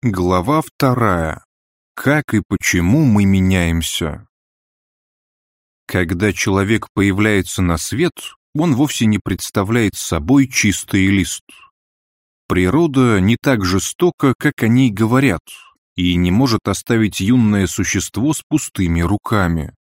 Глава вторая. Как и почему мы меняемся. Когда человек появляется на свет, он вовсе не представляет собой чистый лист. Природа не так жестока, как о ней говорят, и не может оставить юное существо с пустыми руками.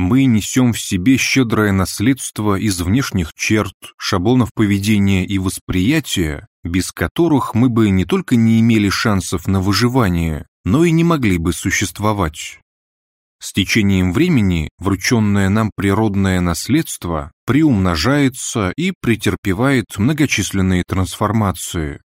Мы несем в себе щедрое наследство из внешних черт, шаблонов поведения и восприятия, без которых мы бы не только не имели шансов на выживание, но и не могли бы существовать. С течением времени врученное нам природное наследство приумножается и претерпевает многочисленные трансформации.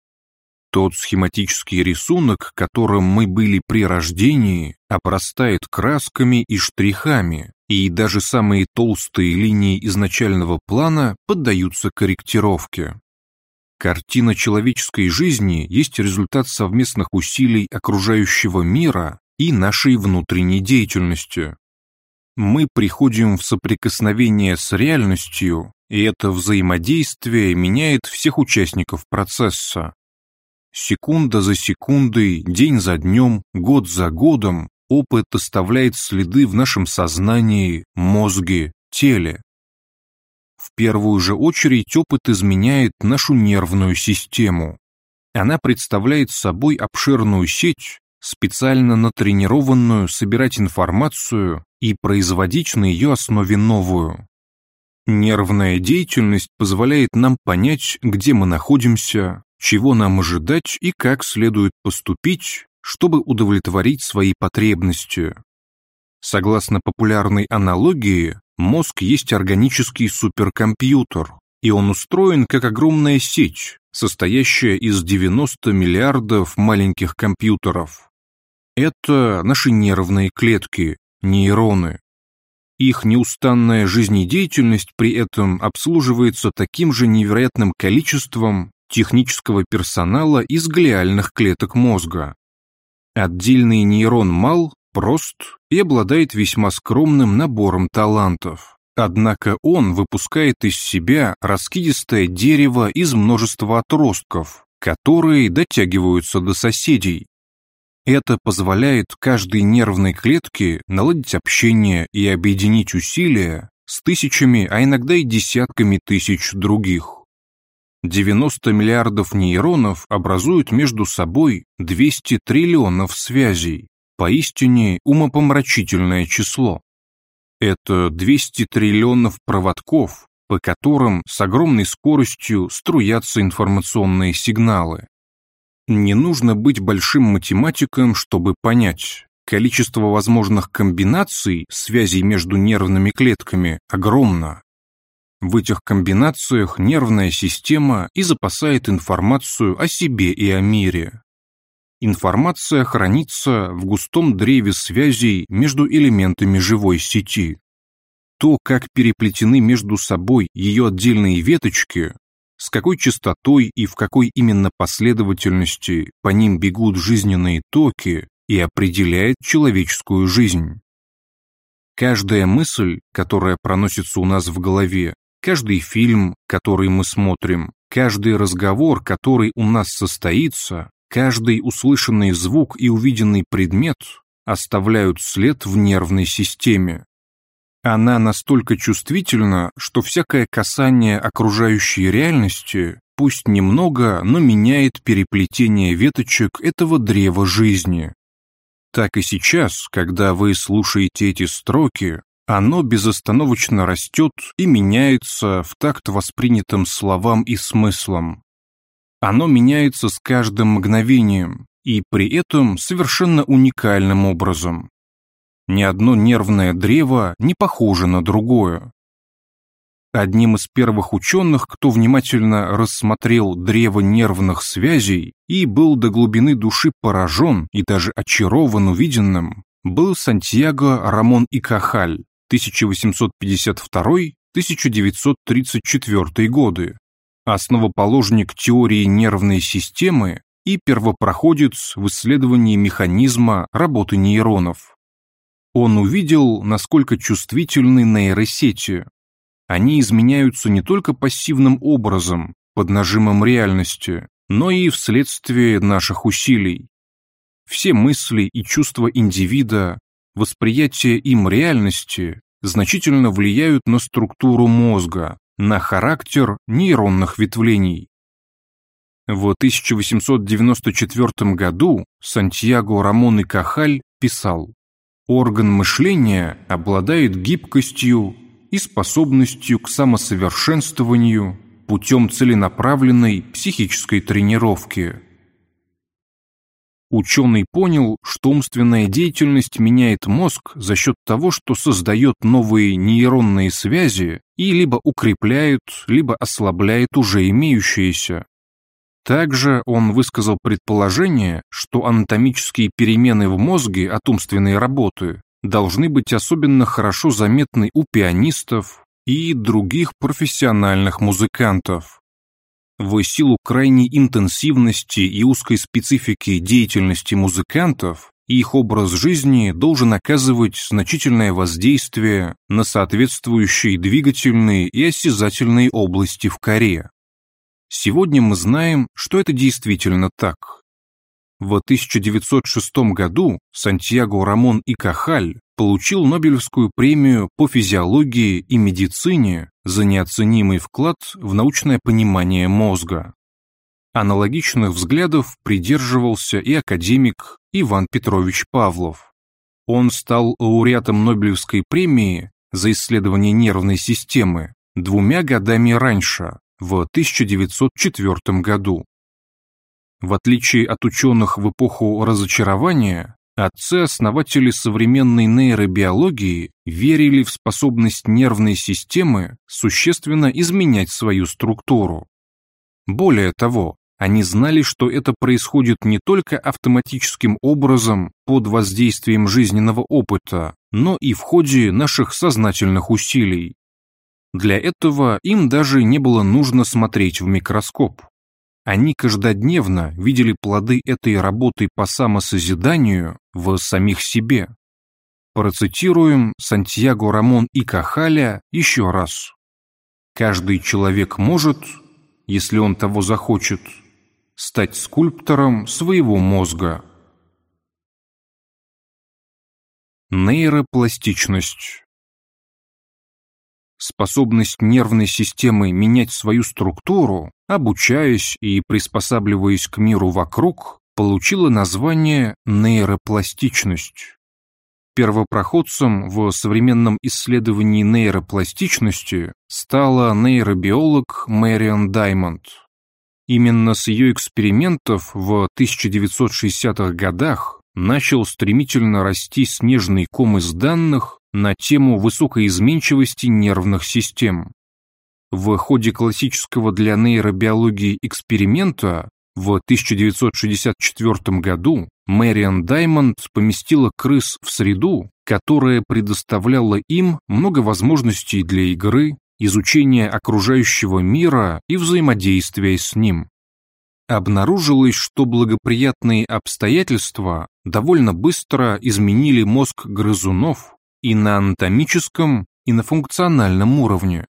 Тот схематический рисунок, которым мы были при рождении, обрастает красками и штрихами, и даже самые толстые линии изначального плана поддаются корректировке. Картина человеческой жизни есть результат совместных усилий окружающего мира и нашей внутренней деятельности. Мы приходим в соприкосновение с реальностью, и это взаимодействие меняет всех участников процесса. Секунда за секундой, день за днем, год за годом опыт оставляет следы в нашем сознании, мозге, теле. В первую же очередь опыт изменяет нашу нервную систему. Она представляет собой обширную сеть, специально натренированную собирать информацию и производить на ее основе новую. Нервная деятельность позволяет нам понять, где мы находимся, чего нам ожидать и как следует поступить, чтобы удовлетворить свои потребности. Согласно популярной аналогии, мозг есть органический суперкомпьютер, и он устроен как огромная сеть, состоящая из 90 миллиардов маленьких компьютеров. Это наши нервные клетки, нейроны. Их неустанная жизнедеятельность при этом обслуживается таким же невероятным количеством технического персонала из глиальных клеток мозга. Отдельный нейрон мал, прост и обладает весьма скромным набором талантов. Однако он выпускает из себя раскидистое дерево из множества отростков, которые дотягиваются до соседей. Это позволяет каждой нервной клетке наладить общение и объединить усилия с тысячами, а иногда и десятками тысяч других. 90 миллиардов нейронов образуют между собой 200 триллионов связей, поистине умопомрачительное число. Это 200 триллионов проводков, по которым с огромной скоростью струятся информационные сигналы. Не нужно быть большим математиком, чтобы понять, количество возможных комбинаций связей между нервными клетками огромно. В этих комбинациях нервная система и запасает информацию о себе и о мире. Информация хранится в густом древе связей между элементами живой сети. То, как переплетены между собой ее отдельные веточки, с какой частотой и в какой именно последовательности по ним бегут жизненные токи и определяет человеческую жизнь. Каждая мысль, которая проносится у нас в голове, Каждый фильм, который мы смотрим, каждый разговор, который у нас состоится, каждый услышанный звук и увиденный предмет оставляют след в нервной системе. Она настолько чувствительна, что всякое касание окружающей реальности, пусть немного, но меняет переплетение веточек этого древа жизни. Так и сейчас, когда вы слушаете эти строки, оно безостановочно растет и меняется в такт воспринятым словам и смыслам. Оно меняется с каждым мгновением и при этом совершенно уникальным образом. Ни одно нервное древо не похоже на другое. Одним из первых ученых, кто внимательно рассмотрел древо нервных связей и был до глубины души поражен и даже очарован увиденным, был Сантьяго Рамон Икахаль, 1852-1934 годы, основоположник теории нервной системы и первопроходец в исследовании механизма работы нейронов. Он увидел, насколько чувствительны нейросети. Они изменяются не только пассивным образом, под нажимом реальности, но и вследствие наших усилий. все мысли и чувства индивида, восприятие им реальности значительно влияют на структуру мозга, на характер нейронных ветвлений. В 1894 году Сантьяго Рамон и Кахаль писал «Орган мышления обладает гибкостью и способностью к самосовершенствованию путем целенаправленной психической тренировки». Ученый понял, что умственная деятельность меняет мозг за счет того, что создает новые нейронные связи и либо укрепляет, либо ослабляет уже имеющиеся. Также он высказал предположение, что анатомические перемены в мозге от умственной работы должны быть особенно хорошо заметны у пианистов и других профессиональных музыкантов в силу крайней интенсивности и узкой специфики деятельности музыкантов, их образ жизни должен оказывать значительное воздействие на соответствующие двигательные и осязательные области в коре. Сегодня мы знаем, что это действительно так. В 1906 году Сантьяго Рамон и Кахаль получил Нобелевскую премию по физиологии и медицине за неоценимый вклад в научное понимание мозга. Аналогичных взглядов придерживался и академик Иван Петрович Павлов. Он стал лауреатом Нобелевской премии за исследование нервной системы двумя годами раньше, в 1904 году. В отличие от ученых в эпоху разочарования, Отцы-основатели современной нейробиологии верили в способность нервной системы существенно изменять свою структуру. Более того, они знали, что это происходит не только автоматическим образом под воздействием жизненного опыта, но и в ходе наших сознательных усилий. Для этого им даже не было нужно смотреть в микроскоп. Они каждодневно видели плоды этой работы по самосозиданию в самих себе. Процитируем Сантьяго Рамон и Кахаля еще раз. Каждый человек может, если он того захочет, стать скульптором своего мозга. Нейропластичность Способность нервной системы менять свою структуру, обучаясь и приспосабливаясь к миру вокруг, получила название нейропластичность. Первопроходцем в современном исследовании нейропластичности стала нейробиолог Мэриан Даймонд. Именно с ее экспериментов в 1960-х годах начал стремительно расти снежный ком из данных на тему высокой изменчивости нервных систем. В ходе классического для нейробиологии эксперимента в 1964 году Мэриан Даймонд поместила крыс в среду, которая предоставляла им много возможностей для игры, изучения окружающего мира и взаимодействия с ним. Обнаружилось, что благоприятные обстоятельства довольно быстро изменили мозг грызунов и на анатомическом, и на функциональном уровне.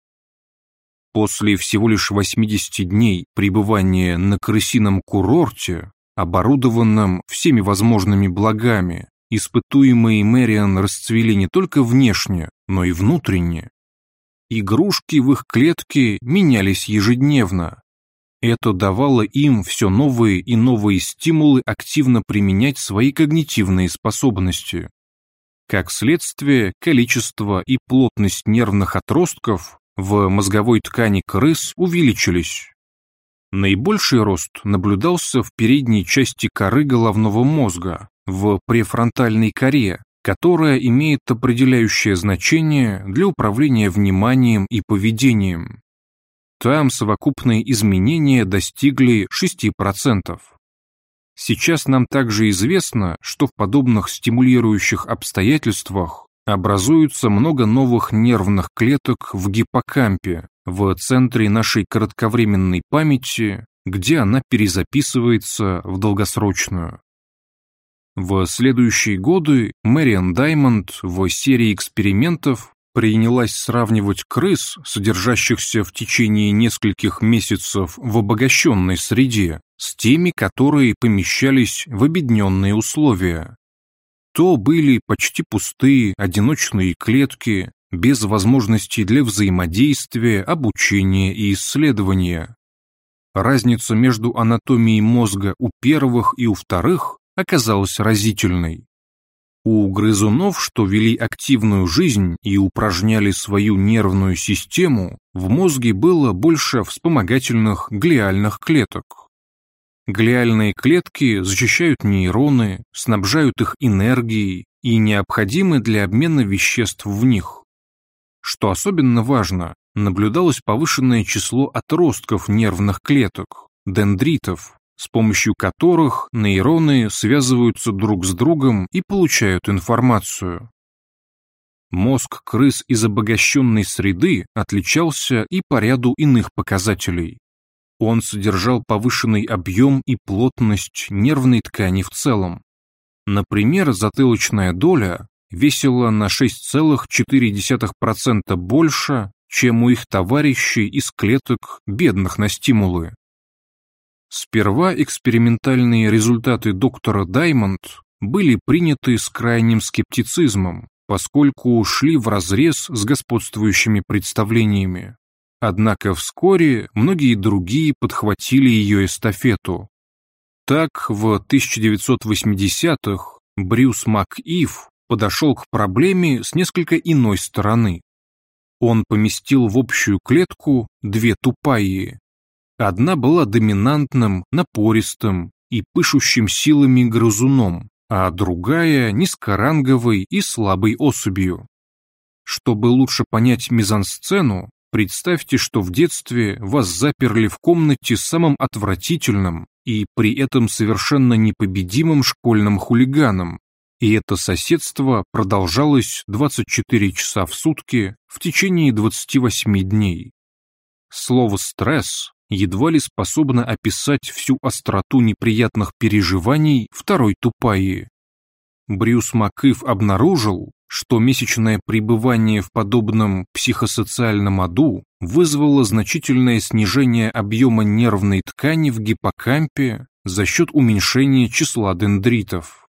После всего лишь 80 дней пребывания на крысином курорте, оборудованном всеми возможными благами, испытуемые Мэриан расцвели не только внешне, но и внутренне. Игрушки в их клетке менялись ежедневно. Это давало им все новые и новые стимулы активно применять свои когнитивные способности. Как следствие, количество и плотность нервных отростков в мозговой ткани крыс увеличились. Наибольший рост наблюдался в передней части коры головного мозга, в префронтальной коре, которая имеет определяющее значение для управления вниманием и поведением. Там совокупные изменения достигли 6%. Сейчас нам также известно, что в подобных стимулирующих обстоятельствах образуется много новых нервных клеток в гиппокампе, в центре нашей кратковременной памяти, где она перезаписывается в долгосрочную. В следующие годы Мэриан Даймонд в серии экспериментов принялась сравнивать крыс, содержащихся в течение нескольких месяцев в обогащенной среде, с теми, которые помещались в обедненные условия. То были почти пустые одиночные клетки, без возможностей для взаимодействия, обучения и исследования. Разница между анатомией мозга у первых и у вторых оказалась разительной. У грызунов, что вели активную жизнь и упражняли свою нервную систему, в мозге было больше вспомогательных глиальных клеток. Глиальные клетки защищают нейроны, снабжают их энергией и необходимы для обмена веществ в них. Что особенно важно, наблюдалось повышенное число отростков нервных клеток, дендритов, с помощью которых нейроны связываются друг с другом и получают информацию. Мозг крыс из обогащенной среды отличался и по ряду иных показателей. Он содержал повышенный объем и плотность нервной ткани в целом. Например, затылочная доля весила на 6,4% больше, чем у их товарищей из клеток, бедных на стимулы. Сперва экспериментальные результаты доктора Даймонд были приняты с крайним скептицизмом, поскольку ушли вразрез с господствующими представлениями. Однако вскоре многие другие подхватили ее эстафету. Так, в 1980-х Брюс МакИв подошел к проблеме с несколько иной стороны. Он поместил в общую клетку две тупаи, Одна была доминантным, напористым и пышущим силами грызуном, а другая – низкоранговой и слабой особью. Чтобы лучше понять мизансцену, представьте, что в детстве вас заперли в комнате с самым отвратительным и при этом совершенно непобедимым школьным хулиганом, и это соседство продолжалось 24 часа в сутки в течение 28 дней. Слово «стресс» едва ли способна описать всю остроту неприятных переживаний второй тупаи. Брюс Макыв обнаружил, что месячное пребывание в подобном психосоциальном аду вызвало значительное снижение объема нервной ткани в гиппокампе за счет уменьшения числа дендритов.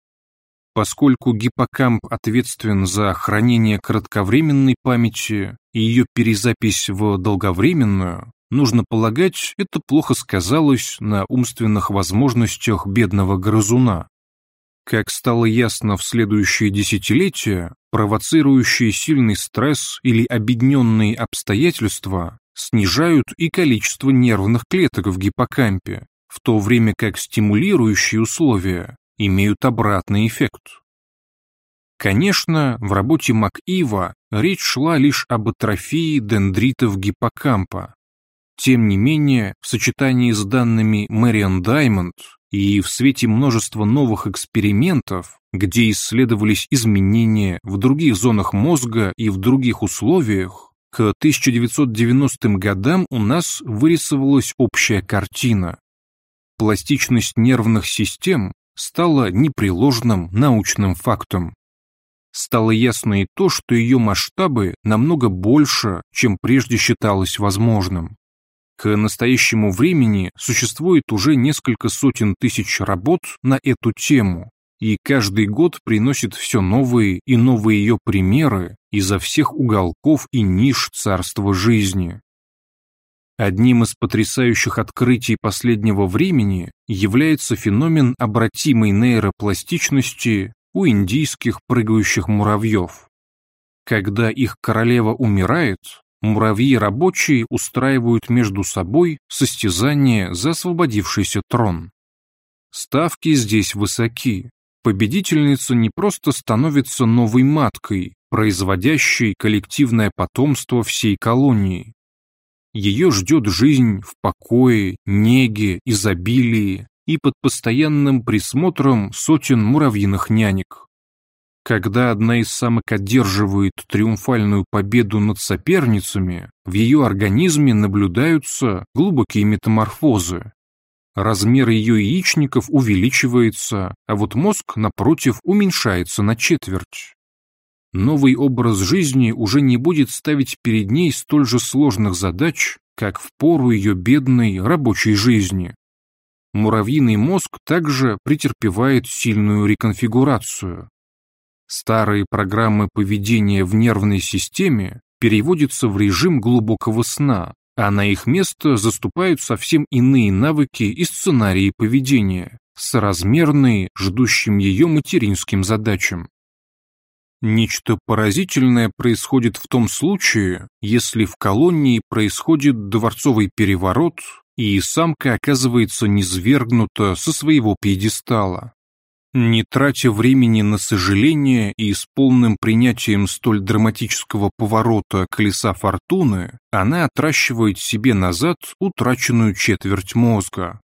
Поскольку гиппокамп ответственен за хранение кратковременной памяти и ее перезапись в долговременную, Нужно полагать, это плохо сказалось на умственных возможностях бедного грызуна. Как стало ясно в следующие десятилетия, провоцирующие сильный стресс или объединенные обстоятельства снижают и количество нервных клеток в гиппокампе, в то время как стимулирующие условия имеют обратный эффект. Конечно, в работе МакИва речь шла лишь об атрофии дендритов гиппокампа, тем не менее, в сочетании с данными Мэриан Даймонд и в свете множества новых экспериментов, где исследовались изменения в других зонах мозга и в других условиях, к 1990 годам у нас вырисовалась общая картина. Пластичность нервных систем стала непреложным научным фактом. Стало ясно и то, что ее масштабы намного больше, чем прежде считалось возможным. К настоящему времени существует уже несколько сотен тысяч работ на эту тему, и каждый год приносит все новые и новые ее примеры изо всех уголков и ниш царства жизни. Одним из потрясающих открытий последнего времени является феномен обратимой нейропластичности у индийских прыгающих муравьев. Когда их королева умирает, Муравьи рабочие устраивают между собой состязание за освободившийся трон. Ставки здесь высоки. Победительница не просто становится новой маткой, производящей коллективное потомство всей колонии. Ее ждет жизнь в покое, неге, изобилии и под постоянным присмотром сотен муравьиных нянек. Когда одна из самок одерживает триумфальную победу над соперницами, в ее организме наблюдаются глубокие метаморфозы. Размер ее яичников увеличивается, а вот мозг, напротив, уменьшается на четверть. Новый образ жизни уже не будет ставить перед ней столь же сложных задач, как в пору ее бедной рабочей жизни. муравьиный мозг также претерпевает сильную реконфигурацию. Старые программы поведения в нервной системе переводятся в режим глубокого сна, а на их место заступают совсем иные навыки и сценарии поведения, соразмерные ждущим ее материнским задачам. Нечто поразительное происходит в том случае, если в колонии происходит дворцовый переворот, и самка оказывается низвергнута со своего пьедестала. Не тратя времени на сожаление и с полным принятием столь драматического поворота колеса фортуны, она отращивает себе назад утраченную четверть мозга.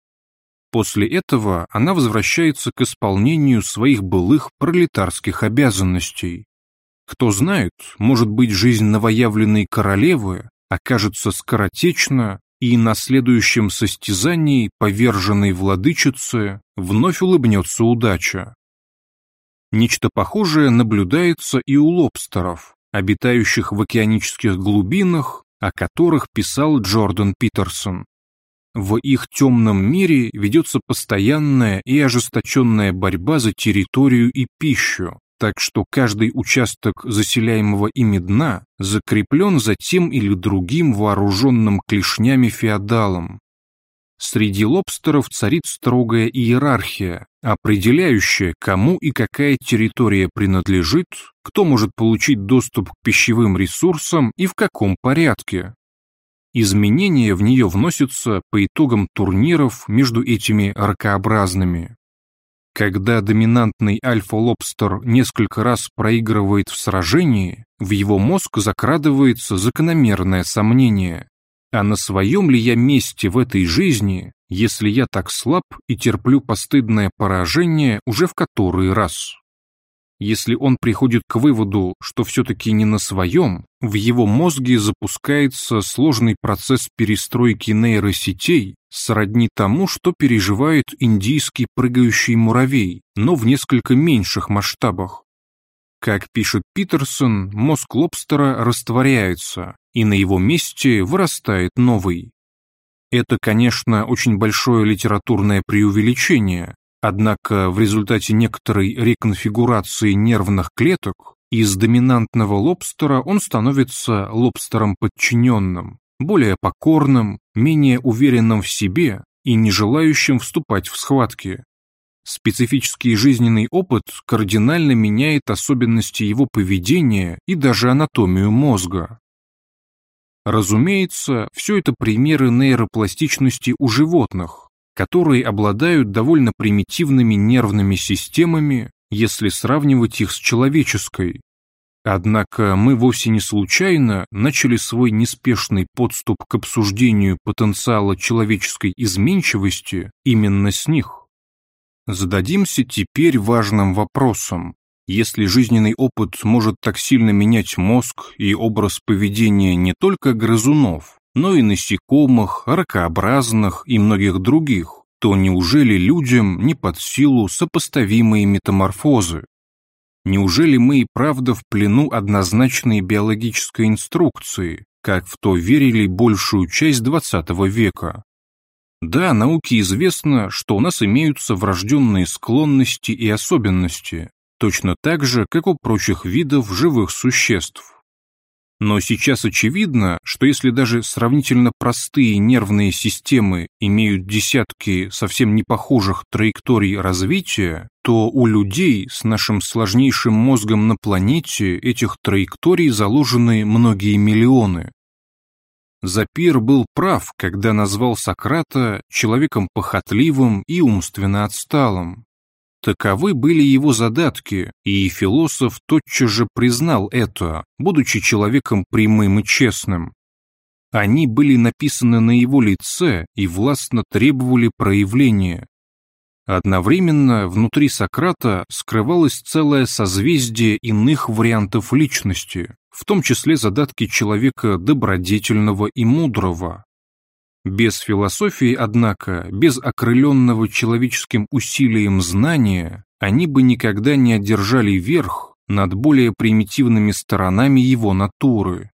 После этого она возвращается к исполнению своих былых пролетарских обязанностей. Кто знает, может быть, жизнь новоявленной королевы окажется скоротечна, и на следующем состязании поверженной владычице вновь улыбнется удача. Нечто похожее наблюдается и у лобстеров, обитающих в океанических глубинах, о которых писал Джордан Питерсон. В их темном мире ведется постоянная и ожесточенная борьба за территорию и пищу, так что каждый участок заселяемого ими дна закреплен за тем или другим вооруженным клешнями феодалом. Среди лобстеров царит строгая иерархия, определяющая, кому и какая территория принадлежит, кто может получить доступ к пищевым ресурсам и в каком порядке. Изменения в нее вносятся по итогам турниров между этими ракообразными. Когда доминантный альфа-лобстер несколько раз проигрывает в сражении, в его мозг закрадывается закономерное сомнение. А на своем ли я месте в этой жизни, если я так слаб и терплю постыдное поражение уже в который раз? Если он приходит к выводу, что все-таки не на своем, в его мозге запускается сложный процесс перестройки нейросетей, сродни тому, что переживает индийский прыгающий муравей, но в несколько меньших масштабах. Как пишет Питерсон, мозг лобстера растворяется, и на его месте вырастает новый. Это, конечно, очень большое литературное преувеличение, Однако в результате некоторой реконфигурации нервных клеток из доминантного лобстера он становится лобстером подчиненным, более покорным, менее уверенным в себе и не желающим вступать в схватки. Специфический жизненный опыт кардинально меняет особенности его поведения и даже анатомию мозга. Разумеется, все это примеры нейропластичности у животных, которые обладают довольно примитивными нервными системами, если сравнивать их с человеческой. Однако мы вовсе не случайно начали свой неспешный подступ к обсуждению потенциала человеческой изменчивости именно с них. Зададимся теперь важным вопросом. Если жизненный опыт может так сильно менять мозг и образ поведения не только грызунов, но и насекомых, ракообразных и многих других, то неужели людям не под силу сопоставимые метаморфозы? Неужели мы и правда в плену однозначной биологической инструкции, как в то верили большую часть XX века? Да, науке известно, что у нас имеются врожденные склонности и особенности, точно так же, как у прочих видов живых существ. Но сейчас очевидно, что если даже сравнительно простые нервные системы имеют десятки совсем не похожих траекторий развития, то у людей с нашим сложнейшим мозгом на планете этих траекторий заложены многие миллионы. Запир был прав, когда назвал Сократа человеком похотливым и умственно отсталым. Таковы были его задатки, и философ тотчас же признал это, будучи человеком прямым и честным. Они были написаны на его лице и властно требовали проявления. Одновременно внутри Сократа скрывалось целое созвездие иных вариантов личности, в том числе задатки человека добродетельного и мудрого, без философии, однако, без окрыленного человеческим усилием знания, они бы никогда не одержали верх над более примитивными сторонами его натуры.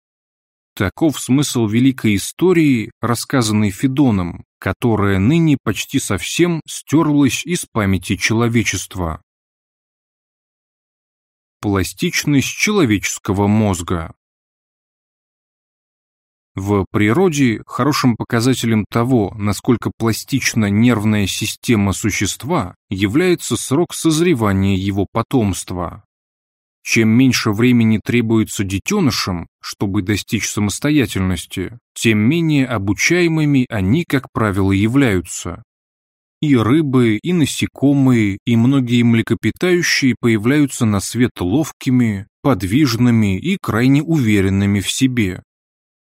Таков смысл великой истории, рассказанной Федоном, которая ныне почти совсем стерлась из памяти человечества. Пластичность человеческого мозга В природе хорошим показателем того, насколько пластична нервная система существа, является срок созревания его потомства. Чем меньше времени требуется детенышам, чтобы достичь самостоятельности, тем менее обучаемыми они, как правило, являются. И рыбы, и насекомые, и многие млекопитающие появляются на свет ловкими, подвижными и крайне уверенными в себе.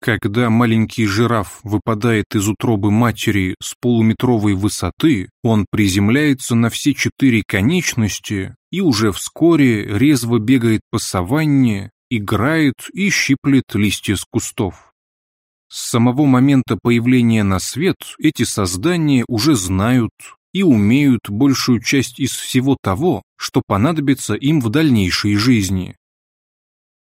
Когда маленький жираф выпадает из утробы матери с полуметровой высоты, он приземляется на все четыре конечности и уже вскоре резво бегает по саванне, играет и щиплет листья с кустов. С самого момента появления на свет эти создания уже знают и умеют большую часть из всего того, что понадобится им в дальнейшей жизни.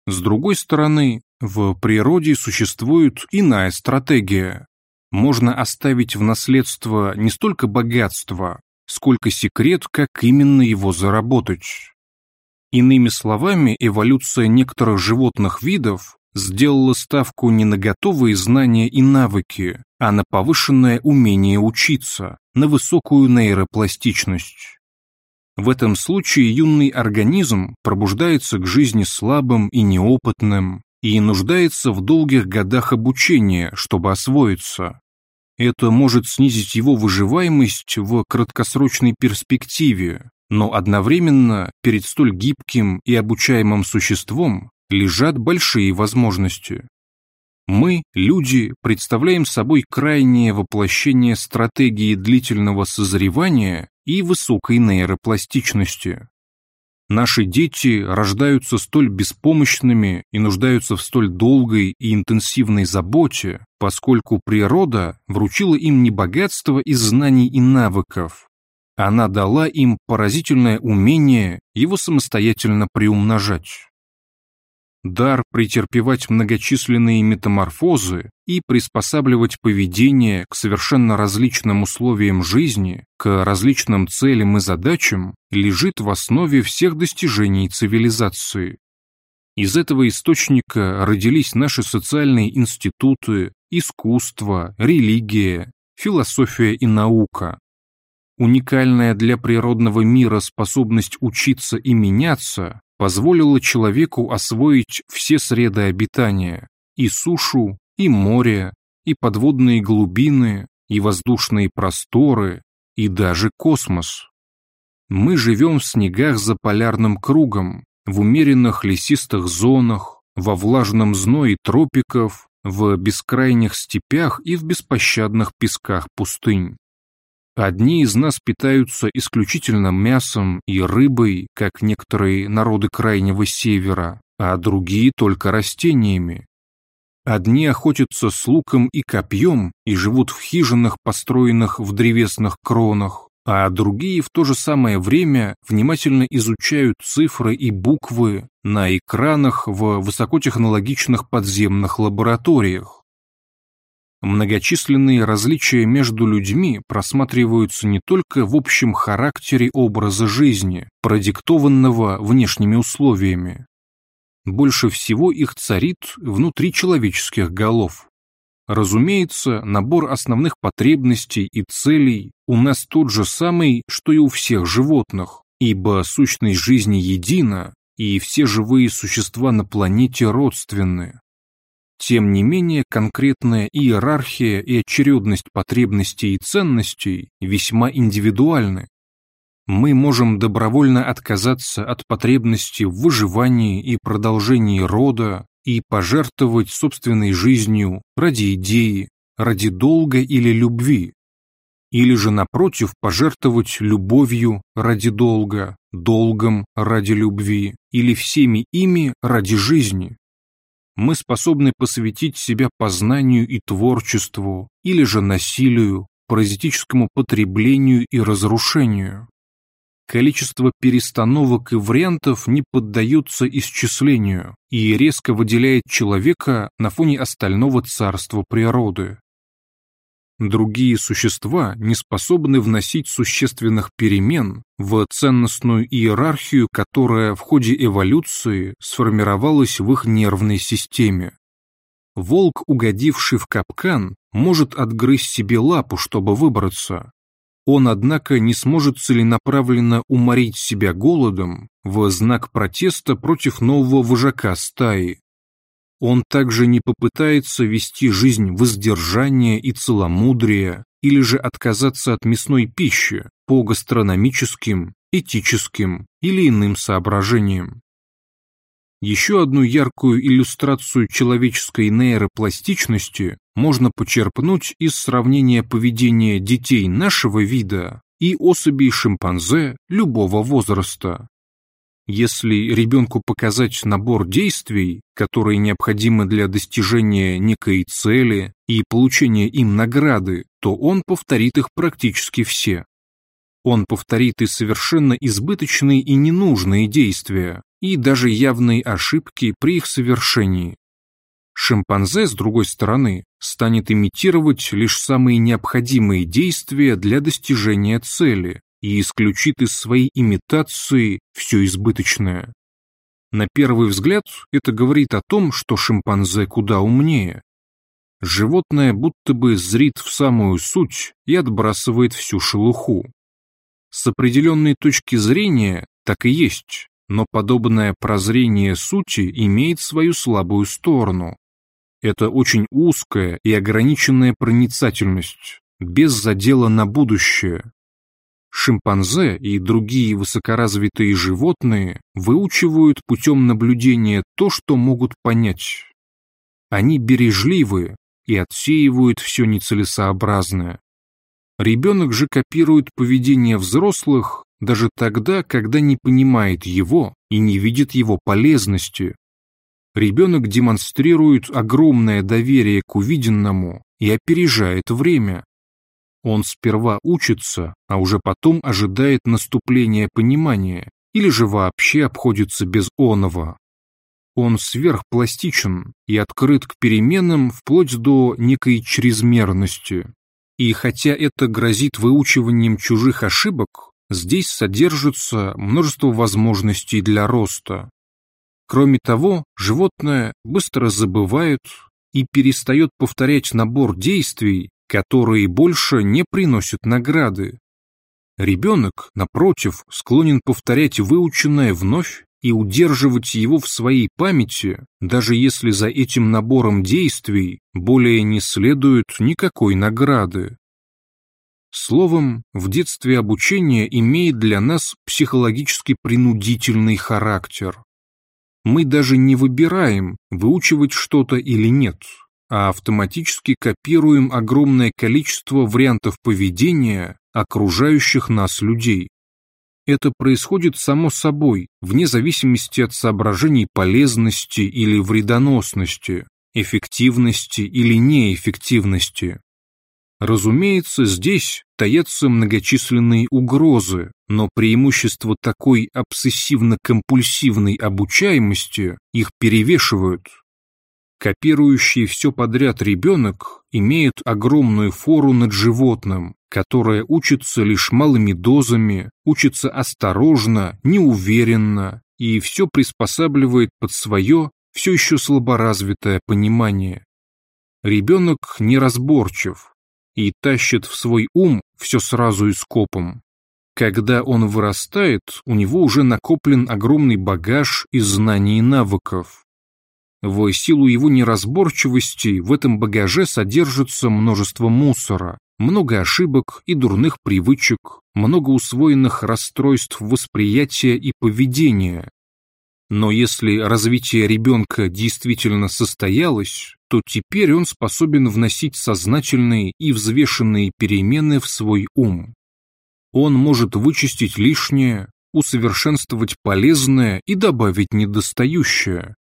С другой стороны, в природе существует иная стратегия. Можно оставить в наследство не столько богатство, сколько секрет, как именно его заработать. Иными словами, эволюция некоторых животных видов сделала ставку не на готовые знания и навыки, а на повышенное умение учиться, на высокую нейропластичность. В этом случае юный организм пробуждается к жизни слабым и неопытным, и нуждается в долгих годах обучения, чтобы освоиться. Это может снизить его выживаемость в краткосрочной перспективе, но одновременно перед столь гибким и обучаемым существом лежат большие возможности. Мы, люди, представляем собой крайнее воплощение стратегии длительного созревания и высокой нейропластичности. Наши дети рождаются столь беспомощными и нуждаются в столь долгой и интенсивной заботе, поскольку природа вручила им не богатство из знаний и навыков. Она дала им поразительное умение его самостоятельно приумножать дар претерпевать многочисленные метаморфозы и приспосабливать поведение к совершенно различным условиям жизни, к различным целям и задачам, лежит в основе всех достижений цивилизации. Из этого источника родились наши социальные институты, искусство, религия, философия и наука. Уникальная для природного мира способность учиться и меняться позволило человеку освоить все среды обитания – и сушу, и море, и подводные глубины, и воздушные просторы, и даже космос. Мы живем в снегах за полярным кругом, в умеренных лесистых зонах, во влажном зное тропиков, в бескрайних степях и в беспощадных песках пустынь. Одни из нас питаются исключительно мясом и рыбой, как некоторые народы Крайнего Севера, а другие только растениями. Одни охотятся с луком и копьем и живут в хижинах, построенных в древесных кронах, а другие в то же самое время внимательно изучают цифры и буквы на экранах в высокотехнологичных подземных лабораториях. Многочисленные различия между людьми просматриваются не только в общем характере образа жизни, продиктованного внешними условиями. Больше всего их царит внутри человеческих голов. Разумеется, набор основных потребностей и целей у нас тот же самый, что и у всех животных, ибо сущность жизни едина, и все живые существа на планете родственны. Тем не менее, конкретная иерархия и очередность потребностей и ценностей весьма индивидуальны. Мы можем добровольно отказаться от потребности в выживании и продолжении рода и пожертвовать собственной жизнью ради идеи, ради долга или любви. Или же, напротив, пожертвовать любовью ради долга, долгом ради любви или всеми ими ради жизни мы способны посвятить себя познанию и творчеству, или же насилию, паразитическому потреблению и разрушению. количество перестановок и вариантов не поддается исчислению и резко выделяет человека на фоне остального царства природы. Другие существа не способны вносить существенных перемен в ценностную иерархию, которая в ходе эволюции сформировалась в их нервной системе. Волк, угодивший в капкан, может отгрызть себе лапу, чтобы выбраться. Он, однако, не сможет целенаправленно уморить себя голодом в знак протеста против нового вожака стаи. Он также не попытается вести жизнь воздержания и целомудрия или же отказаться от мясной пищи по гастрономическим, этическим или иным соображениям. Еще одну яркую иллюстрацию человеческой нейропластичности можно почерпнуть из сравнения поведения детей нашего вида и особей шимпанзе любого возраста. Если ребенку показать набор действий, которые необходимы для достижения некой цели и получения им награды, то он повторит их практически все. Он повторит и совершенно избыточные и ненужные действия, и даже явные ошибки при их совершении. Шимпанзе, с другой стороны, станет имитировать лишь самые необходимые действия для достижения цели, и исключит из своей имитации все избыточное. На первый взгляд это говорит о том, что шимпанзе куда умнее. Животное будто бы зрит в самую суть и отбрасывает всю шелуху. С определенной точки зрения так и есть, но подобное прозрение сути имеет свою слабую сторону. Это очень узкая и ограниченная проницательность, без задела на будущее, Шимпанзе и другие высокоразвитые животные выучивают путем наблюдения то, что могут понять. Они бережливы и отсеивают все нецелесообразное. Ребенок же копирует поведение взрослых даже тогда, когда не понимает его и не видит его полезности. Ребенок демонстрирует огромное доверие к увиденному и опережает время. Он сперва учится, а уже потом ожидает наступления понимания, или же вообще обходится без оного. Он сверхпластичен и открыт к переменам вплоть до некой чрезмерности. И хотя это грозит выучиванием чужих ошибок, здесь содержится множество возможностей для роста. Кроме того, животное быстро забывает и перестает повторять набор действий, которые больше не приносят награды. Ребенок, напротив, склонен повторять выученное вновь и удерживать его в своей памяти, даже если за этим набором действий более не следует никакой награды. Словом, в детстве обучение имеет для нас психологически принудительный характер. Мы даже не выбираем, выучивать что-то или нет а автоматически копируем огромное количество вариантов поведения окружающих нас людей. Это происходит само собой, вне зависимости от соображений полезности или вредоносности, эффективности или неэффективности. Разумеется, здесь таятся многочисленные угрозы, но преимущества такой обсессивно-компульсивной обучаемости их перевешивают. Копирующий все подряд ребенок имеет огромную фору над животным, которое учится лишь малыми дозами, учится осторожно, неуверенно и все приспосабливает под свое, все еще слаборазвитое понимание. Ребенок неразборчив и тащит в свой ум все сразу и скопом. Когда он вырастает, у него уже накоплен огромный багаж из знаний и навыков, в силу его неразборчивости в этом багаже содержится множество мусора, много ошибок и дурных привычек, много усвоенных расстройств восприятия и поведения. Но если развитие ребенка действительно состоялось, то теперь он способен вносить сознательные и взвешенные перемены в свой ум. Он может вычистить лишнее, усовершенствовать полезное и добавить недостающее.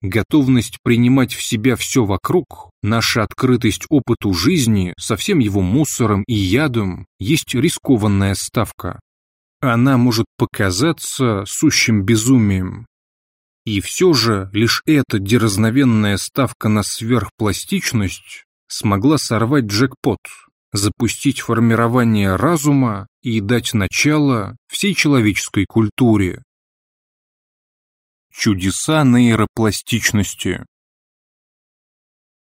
Готовность принимать в себя все вокруг, наша открытость опыту жизни со всем его мусором и ядом есть рискованная ставка. она может показаться сущим безумием. И все же лишь эта дерзновенная ставка на сверхпластичность смогла сорвать джекпот, запустить формирование разума и дать начало всей человеческой культуре. Чудеса нейропластичности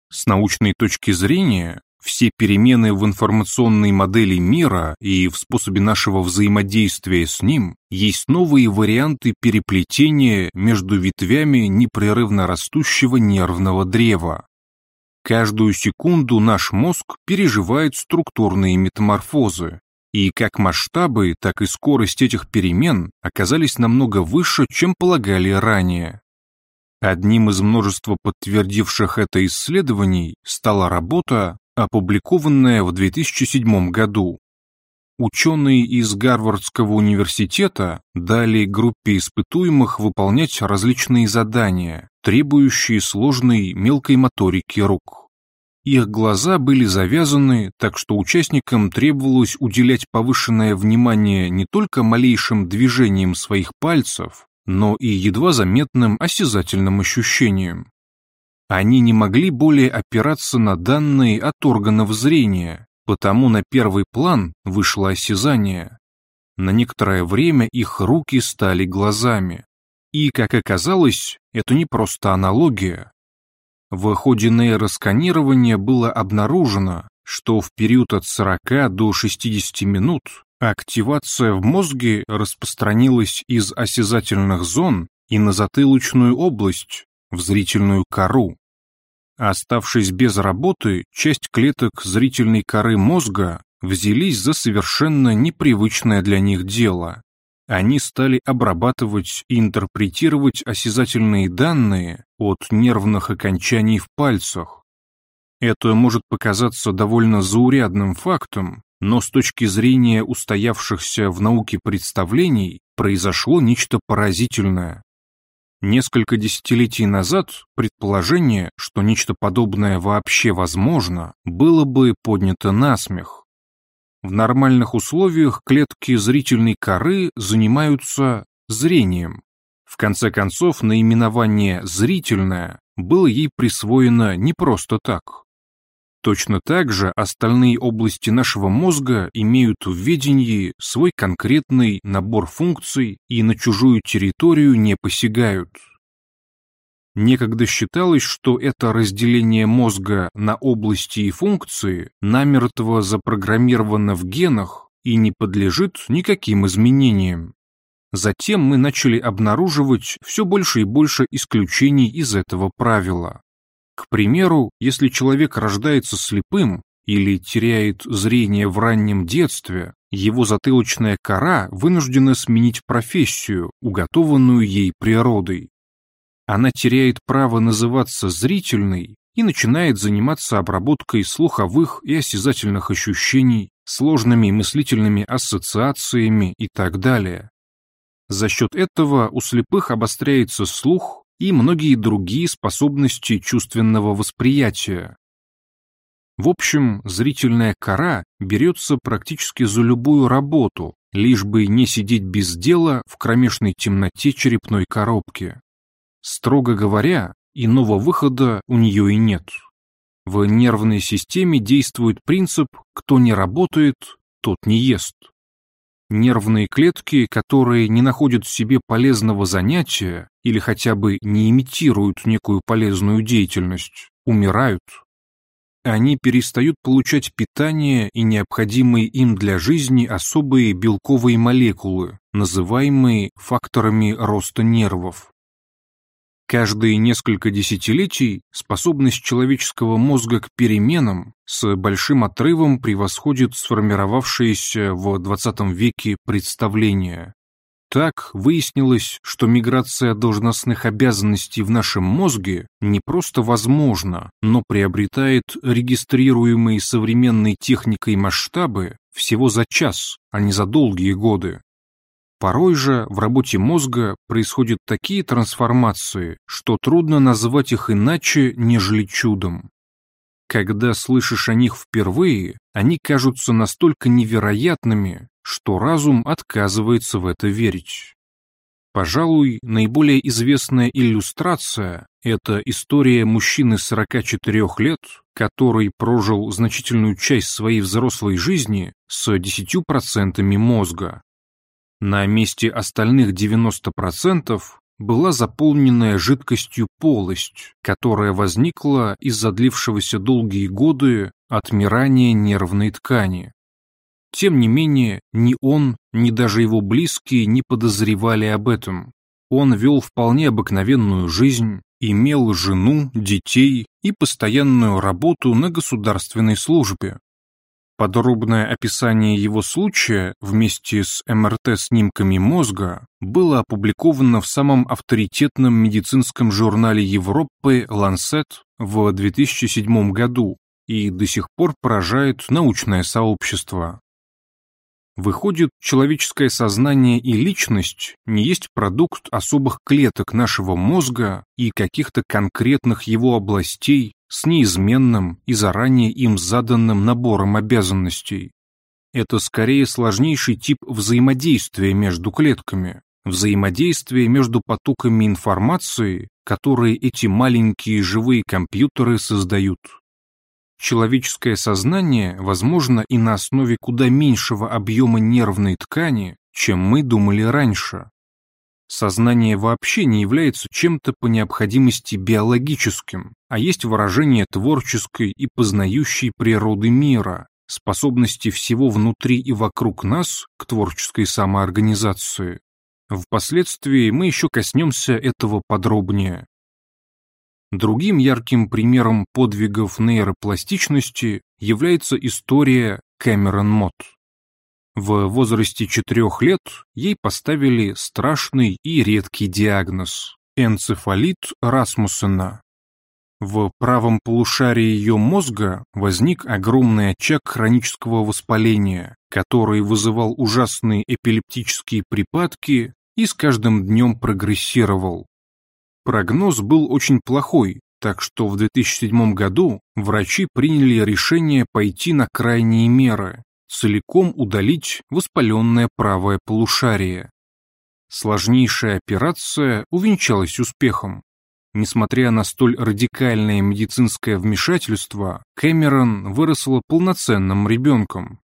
С научной точки зрения, все перемены в информационной модели мира и в способе нашего взаимодействия с ним есть новые варианты переплетения между ветвями непрерывно растущего нервного древа. Каждую секунду наш мозг переживает структурные метаморфозы, и как масштабы, так и скорость этих перемен оказались намного выше, чем полагали ранее. Одним из множества подтвердивших это исследований стала работа, опубликованная в 2007 году. Ученые из Гарвардского университета дали группе испытуемых выполнять различные задания, требующие сложной мелкой моторики рук. Их глаза были завязаны, так что участникам требовалось уделять повышенное внимание не только малейшим движениям своих пальцев, но и едва заметным осязательным ощущениям. Они не могли более опираться на данные от органов зрения, потому на первый план вышло осязание. На некоторое время их руки стали глазами. И, как оказалось, это не просто аналогия. В ходе нейросканирования было обнаружено, что в период от 40 до 60 минут активация в мозге распространилась из осязательных зон и на затылочную область, в зрительную кору. Оставшись без работы, часть клеток зрительной коры мозга взялись за совершенно непривычное для них дело. Они стали обрабатывать и интерпретировать осязательные данные от нервных окончаний в пальцах. Это может показаться довольно заурядным фактом, но с точки зрения устоявшихся в науке представлений произошло нечто поразительное. Несколько десятилетий назад предположение, что нечто подобное вообще возможно, было бы поднято на смех. В нормальных условиях клетки зрительной коры занимаются зрением. В конце концов, наименование «зрительное» было ей присвоено не просто так. Точно так же остальные области нашего мозга имеют в ведении свой конкретный набор функций и на чужую территорию не посягают. Некогда считалось, что это разделение мозга на области и функции намертво запрограммировано в генах и не подлежит никаким изменениям. Затем мы начали обнаруживать все больше и больше исключений из этого правила. К примеру, если человек рождается слепым или теряет зрение в раннем детстве, его затылочная кора вынуждена сменить профессию, уготованную ей природой. Она теряет право называться зрительной и начинает заниматься обработкой слуховых и осязательных ощущений, сложными мыслительными ассоциациями и так далее. За счет этого у слепых обостряется слух, и многие другие способности чувственного восприятия. В общем, зрительная кора берется практически за любую работу, лишь бы не сидеть без дела в кромешной темноте черепной коробки. Строго говоря, иного выхода у нее и нет. В нервной системе действует принцип «кто не работает, тот не ест». Нервные клетки, которые не находят в себе полезного занятия или хотя бы не имитируют некую полезную деятельность, умирают. Они перестают получать питание и необходимые им для жизни особые белковые молекулы, называемые факторами роста нервов. Каждые несколько десятилетий способность человеческого мозга к переменам с большим отрывом превосходит сформировавшиеся в XX веке представления. Так выяснилось, что миграция должностных обязанностей в нашем мозге не просто возможна, но приобретает регистрируемые современной техникой масштабы всего за час, а не за долгие годы. Порой же в работе мозга происходят такие трансформации, что трудно назвать их иначе, нежели чудом. Когда слышишь о них впервые, они кажутся настолько невероятными, что разум отказывается в это верить. Пожалуй, наиболее известная иллюстрация – это история мужчины 44 лет, который прожил значительную часть своей взрослой жизни с 10% мозга. На месте остальных 90% была заполненная жидкостью полость, которая возникла из-за длившегося долгие годы отмирания нервной ткани. Тем не менее, ни он, ни даже его близкие не подозревали об этом. Он вел вполне обыкновенную жизнь, имел жену, детей и постоянную работу на государственной службе. Подробное описание его случая вместе с МРТ-снимками мозга было опубликовано в самом авторитетном медицинском журнале Европы Lancet в 2007 году и до сих пор поражает научное сообщество. Выходит, человеческое сознание и личность не есть продукт особых клеток нашего мозга и каких-то конкретных его областей с неизменным и заранее им заданным набором обязанностей. Это скорее сложнейший тип взаимодействия между клетками, взаимодействие между потоками информации, которые эти маленькие живые компьютеры создают. Человеческое сознание возможно и на основе куда меньшего объема нервной ткани, чем мы думали раньше. Сознание вообще не является чем-то по необходимости биологическим, а есть выражение творческой и познающей природы мира, способности всего внутри и вокруг нас к творческой самоорганизации. Впоследствии мы еще коснемся этого подробнее. Другим ярким примером подвигов нейропластичности является история Кэмерон Мот. В возрасте четырех лет ей поставили страшный и редкий диагноз – энцефалит Расмуссена. В правом полушарии ее мозга возник огромный очаг хронического воспаления, который вызывал ужасные эпилептические припадки и с каждым днем прогрессировал. Прогноз был очень плохой, так что в 2007 году врачи приняли решение пойти на крайние меры, целиком удалить воспаленное правое полушарие. Сложнейшая операция увенчалась успехом. Несмотря на столь радикальное медицинское вмешательство, Кэмерон выросла полноценным ребенком.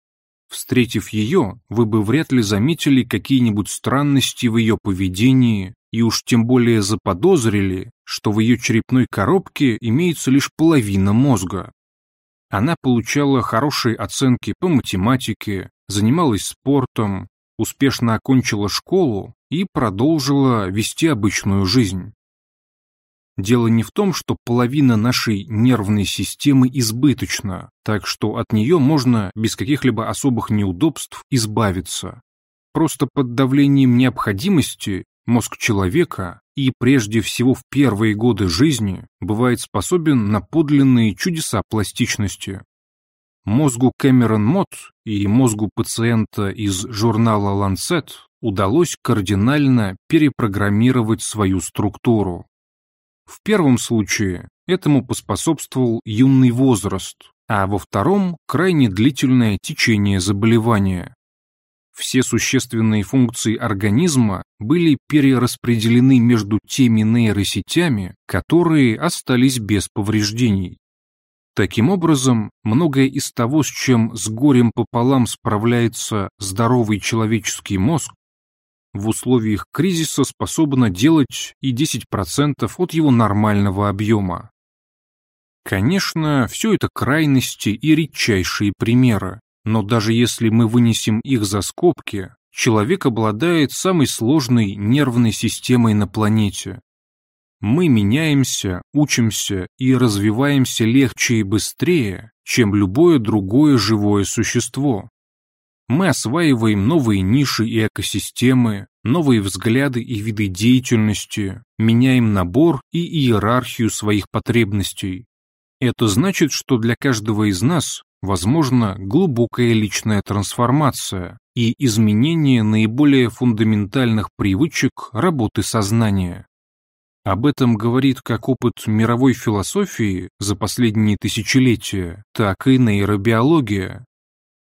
Встретив ее, вы бы вряд ли заметили какие-нибудь странности в ее поведении, и уж тем более заподозрили, что в ее черепной коробке имеется лишь половина мозга. Она получала хорошие оценки по математике, занималась спортом, успешно окончила школу и продолжила вести обычную жизнь. Дело не в том, что половина нашей нервной системы избыточна, так что от нее можно без каких-либо особых неудобств избавиться. Просто под давлением необходимости Мозг человека и прежде всего в первые годы жизни бывает способен на подлинные чудеса пластичности. Мозгу Кэмерон Мот и мозгу пациента из журнала Lancet удалось кардинально перепрограммировать свою структуру. В первом случае этому поспособствовал юный возраст, а во втором – крайне длительное течение заболевания. Все существенные функции организма были перераспределены между теми нейросетями, которые остались без повреждений. Таким образом, многое из того, с чем с горем пополам справляется здоровый человеческий мозг, в условиях кризиса способно делать и 10% от его нормального объема. Конечно, все это крайности и редчайшие примеры. Но даже если мы вынесем их за скобки, человек обладает самой сложной нервной системой на планете. Мы меняемся, учимся и развиваемся легче и быстрее, чем любое другое живое существо. Мы осваиваем новые ниши и экосистемы, новые взгляды и виды деятельности, меняем набор и иерархию своих потребностей. Это значит, что для каждого из нас возможно глубокая личная трансформация и изменение наиболее фундаментальных привычек работы сознания. Об этом говорит как опыт мировой философии за последние тысячелетия, так и нейробиология.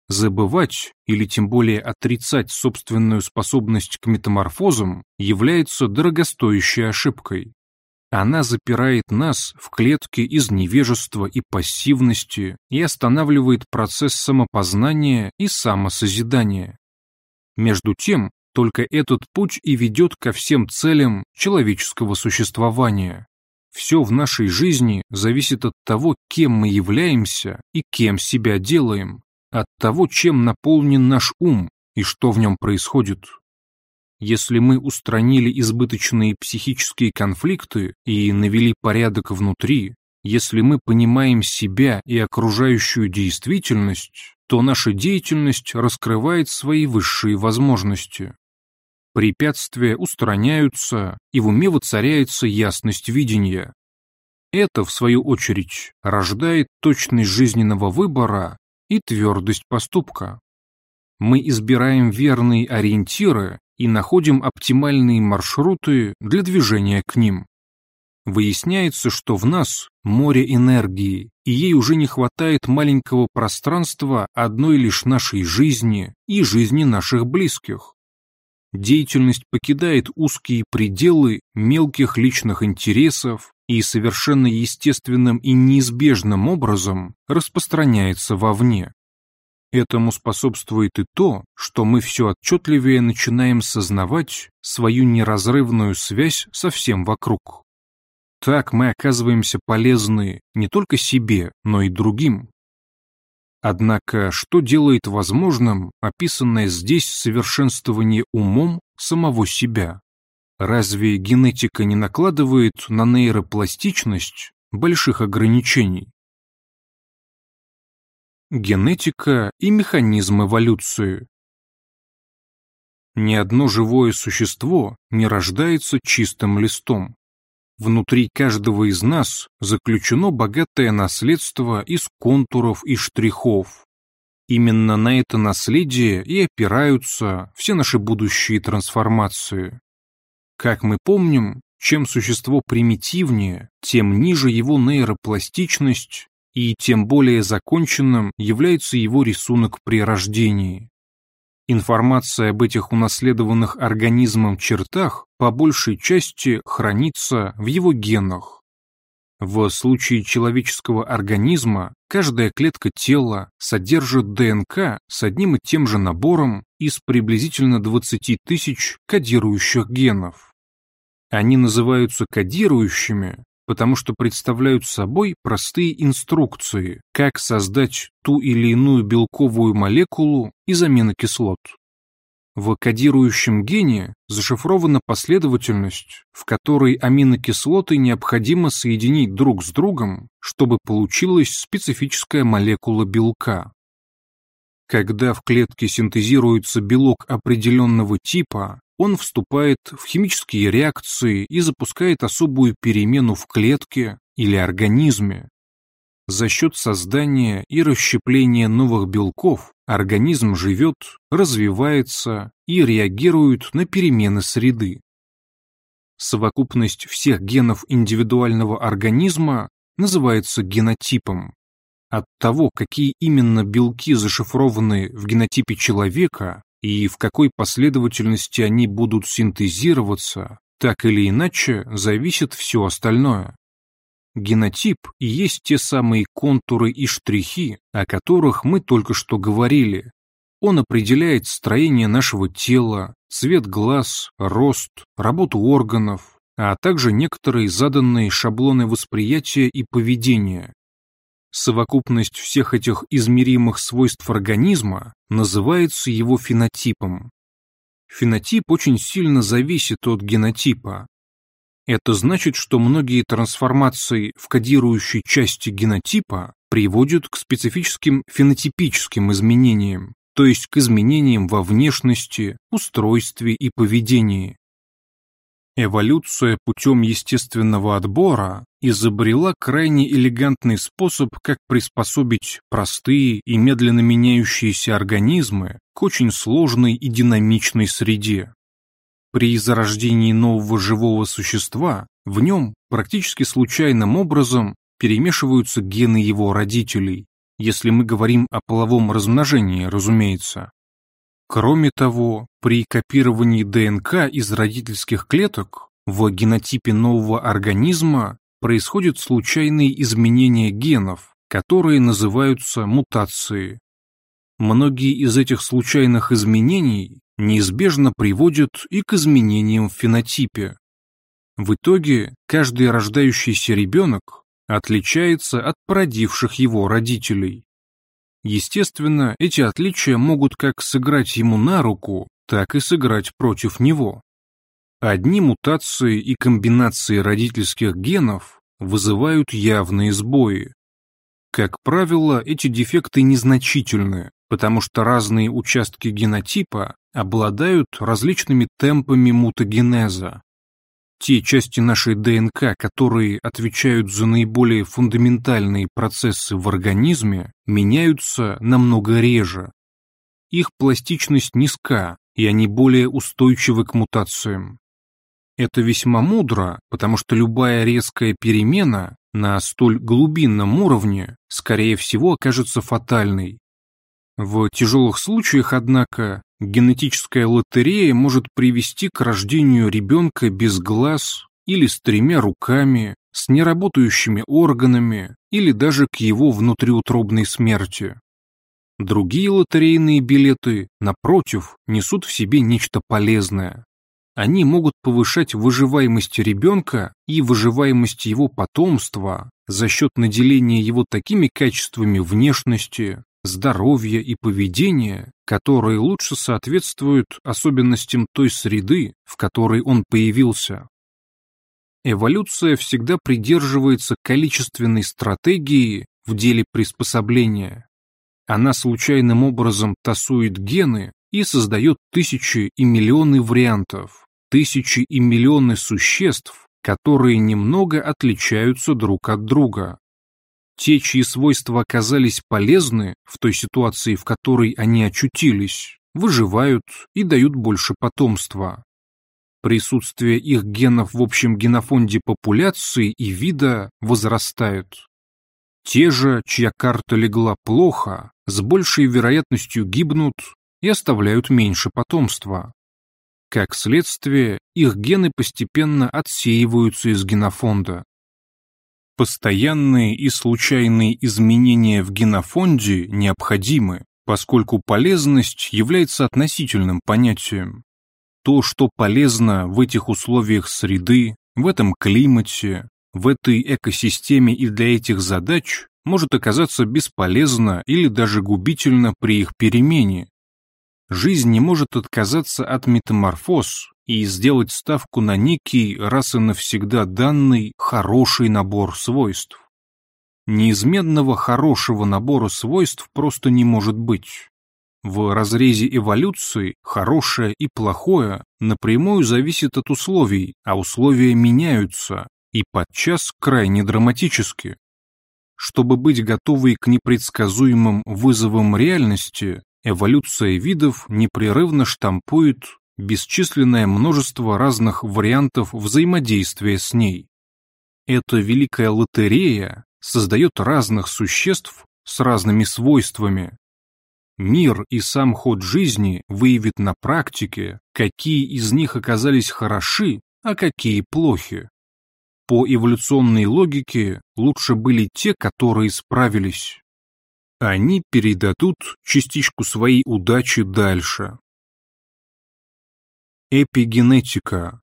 забывать или тем более отрицать собственную способность к метаморфозам является дорогостоящей ошибкой. Она запирает нас в клетке из невежества и пассивности и останавливает процесс самопознания и самосозидания. Между тем, только этот путь и ведет ко всем целям человеческого существования. Все в нашей жизни зависит от того, кем мы являемся и кем себя делаем, от того, чем наполнен наш ум и что в нем происходит. Если мы устранили избыточные психические конфликты и навели порядок внутри, если мы понимаем себя и окружающую действительность, то наша деятельность раскрывает свои высшие возможности. Препятствия устраняются, и в уме воцаряется ясность видения. Это, в свою очередь, рождает точность жизненного выбора и твердость поступка. Мы избираем верные ориентиры и находим оптимальные маршруты для движения к ним. Выясняется, что в нас море энергии, и ей уже не хватает маленького пространства одной лишь нашей жизни и жизни наших близких. Деятельность покидает узкие пределы мелких личных интересов и совершенно естественным и неизбежным образом распространяется вовне. Этому способствует и то, что мы все отчетливее начинаем сознавать свою неразрывную связь со всем вокруг. Так мы оказываемся полезны не только себе, но и другим. Однако, что делает возможным описанное здесь совершенствование умом самого себя? Разве генетика не накладывает на нейропластичность больших ограничений? Генетика и механизм эволюции Ни одно живое существо не рождается чистым листом. Внутри каждого из нас заключено богатое наследство из контуров и штрихов. Именно на это наследие и опираются все наши будущие трансформации. Как мы помним, чем существо примитивнее, тем ниже его нейропластичность и тем более законченным является его рисунок при рождении. Информация об этих унаследованных организмом чертах по большей части хранится в его генах. В случае человеческого организма каждая клетка тела содержит ДНК с одним и тем же набором из приблизительно 20 тысяч кодирующих генов. Они называются кодирующими, потому что представляют собой простые инструкции, как создать ту или иную белковую молекулу из аминокислот. В кодирующем гене зашифрована последовательность, в которой аминокислоты необходимо соединить друг с другом, чтобы получилась специфическая молекула белка. Когда в клетке синтезируется белок определенного типа, он вступает в химические реакции и запускает особую перемену в клетке или организме. За счет создания и расщепления новых белков организм живет, развивается и реагирует на перемены среды. Совокупность всех генов индивидуального организма называется генотипом. От того, какие именно белки зашифрованы в генотипе человека, и в какой последовательности они будут синтезироваться, так или иначе, зависит все остальное. Генотип и есть те самые контуры и штрихи, о которых мы только что говорили. Он определяет строение нашего тела, цвет глаз, рост, работу органов, а также некоторые заданные шаблоны восприятия и поведения. Совокупность всех этих измеримых свойств организма называется его фенотипом. Фенотип очень сильно зависит от генотипа. Это значит, что многие трансформации в кодирующей части генотипа приводят к специфическим фенотипическим изменениям, то есть к изменениям во внешности, устройстве и поведении. Эволюция путем естественного отбора изобрела крайне элегантный способ, как приспособить простые и медленно меняющиеся организмы к очень сложной и динамичной среде. При зарождении нового живого существа в нем практически случайным образом перемешиваются гены его родителей, если мы говорим о половом размножении, разумеется. Кроме того, при копировании ДНК из родительских клеток в генотипе нового организма происходят случайные изменения генов, которые называются мутацией. Многие из этих случайных изменений неизбежно приводят и к изменениям в фенотипе. В итоге каждый рождающийся ребенок отличается от породивших его родителей. Естественно, эти отличия могут как сыграть ему на руку, так и сыграть против него. Одни мутации и комбинации родительских генов вызывают явные сбои. Как правило, эти дефекты незначительны, потому что разные участки генотипа обладают различными темпами мутагенеза. Те части нашей ДНК, которые отвечают за наиболее фундаментальные процессы в организме, меняются намного реже. Их пластичность низка, и они более устойчивы к мутациям. Это весьма мудро, потому что любая резкая перемена на столь глубинном уровне, скорее всего, окажется фатальной. В тяжелых случаях, однако, генетическая лотерея может привести к рождению ребенка без глаз или с тремя руками, с неработающими органами или даже к его внутриутробной смерти. Другие лотерейные билеты, напротив, несут в себе нечто полезное. Они могут повышать выживаемость ребенка и выживаемость его потомства за счет наделения его такими качествами внешности, здоровья и поведения, которые лучше соответствуют особенностям той среды, в которой он появился. Эволюция всегда придерживается количественной стратегии в деле приспособления. Она случайным образом тасует гены и создает тысячи и миллионы вариантов, тысячи и миллионы существ, которые немного отличаются друг от друга, те, чьи свойства оказались полезны в той ситуации, в которой они очутились, выживают и дают больше потомства. Присутствие их генов в общем генофонде популяции и вида возрастает. Те же, чья карта легла плохо, с большей вероятностью гибнут и оставляют меньше потомства. Как следствие, их гены постепенно отсеиваются из генофонда. Постоянные и случайные изменения в генофонде необходимы, поскольку полезность является относительным понятием. То, что полезно в этих условиях среды, в этом климате, в этой экосистеме и для этих задач, может оказаться бесполезно или даже губительно при их перемене. Жизнь не может отказаться от метаморфоз, и сделать ставку на некий раз и навсегда данный хороший набор свойств. Неизменного хорошего набора свойств просто не может быть. В разрезе эволюции хорошее и плохое напрямую зависит от условий, а условия меняются, и подчас крайне драматически. Чтобы быть готовой к непредсказуемым вызовам реальности, эволюция видов непрерывно штампует бесчисленное множество разных вариантов взаимодействия с ней. Эта великая лотерея создает разных существ с разными свойствами. Мир и сам ход жизни выявит на практике, какие из них оказались хороши, а какие плохи. По эволюционной логике лучше были те, которые справились. Они передадут частичку своей удачи дальше. Эпигенетика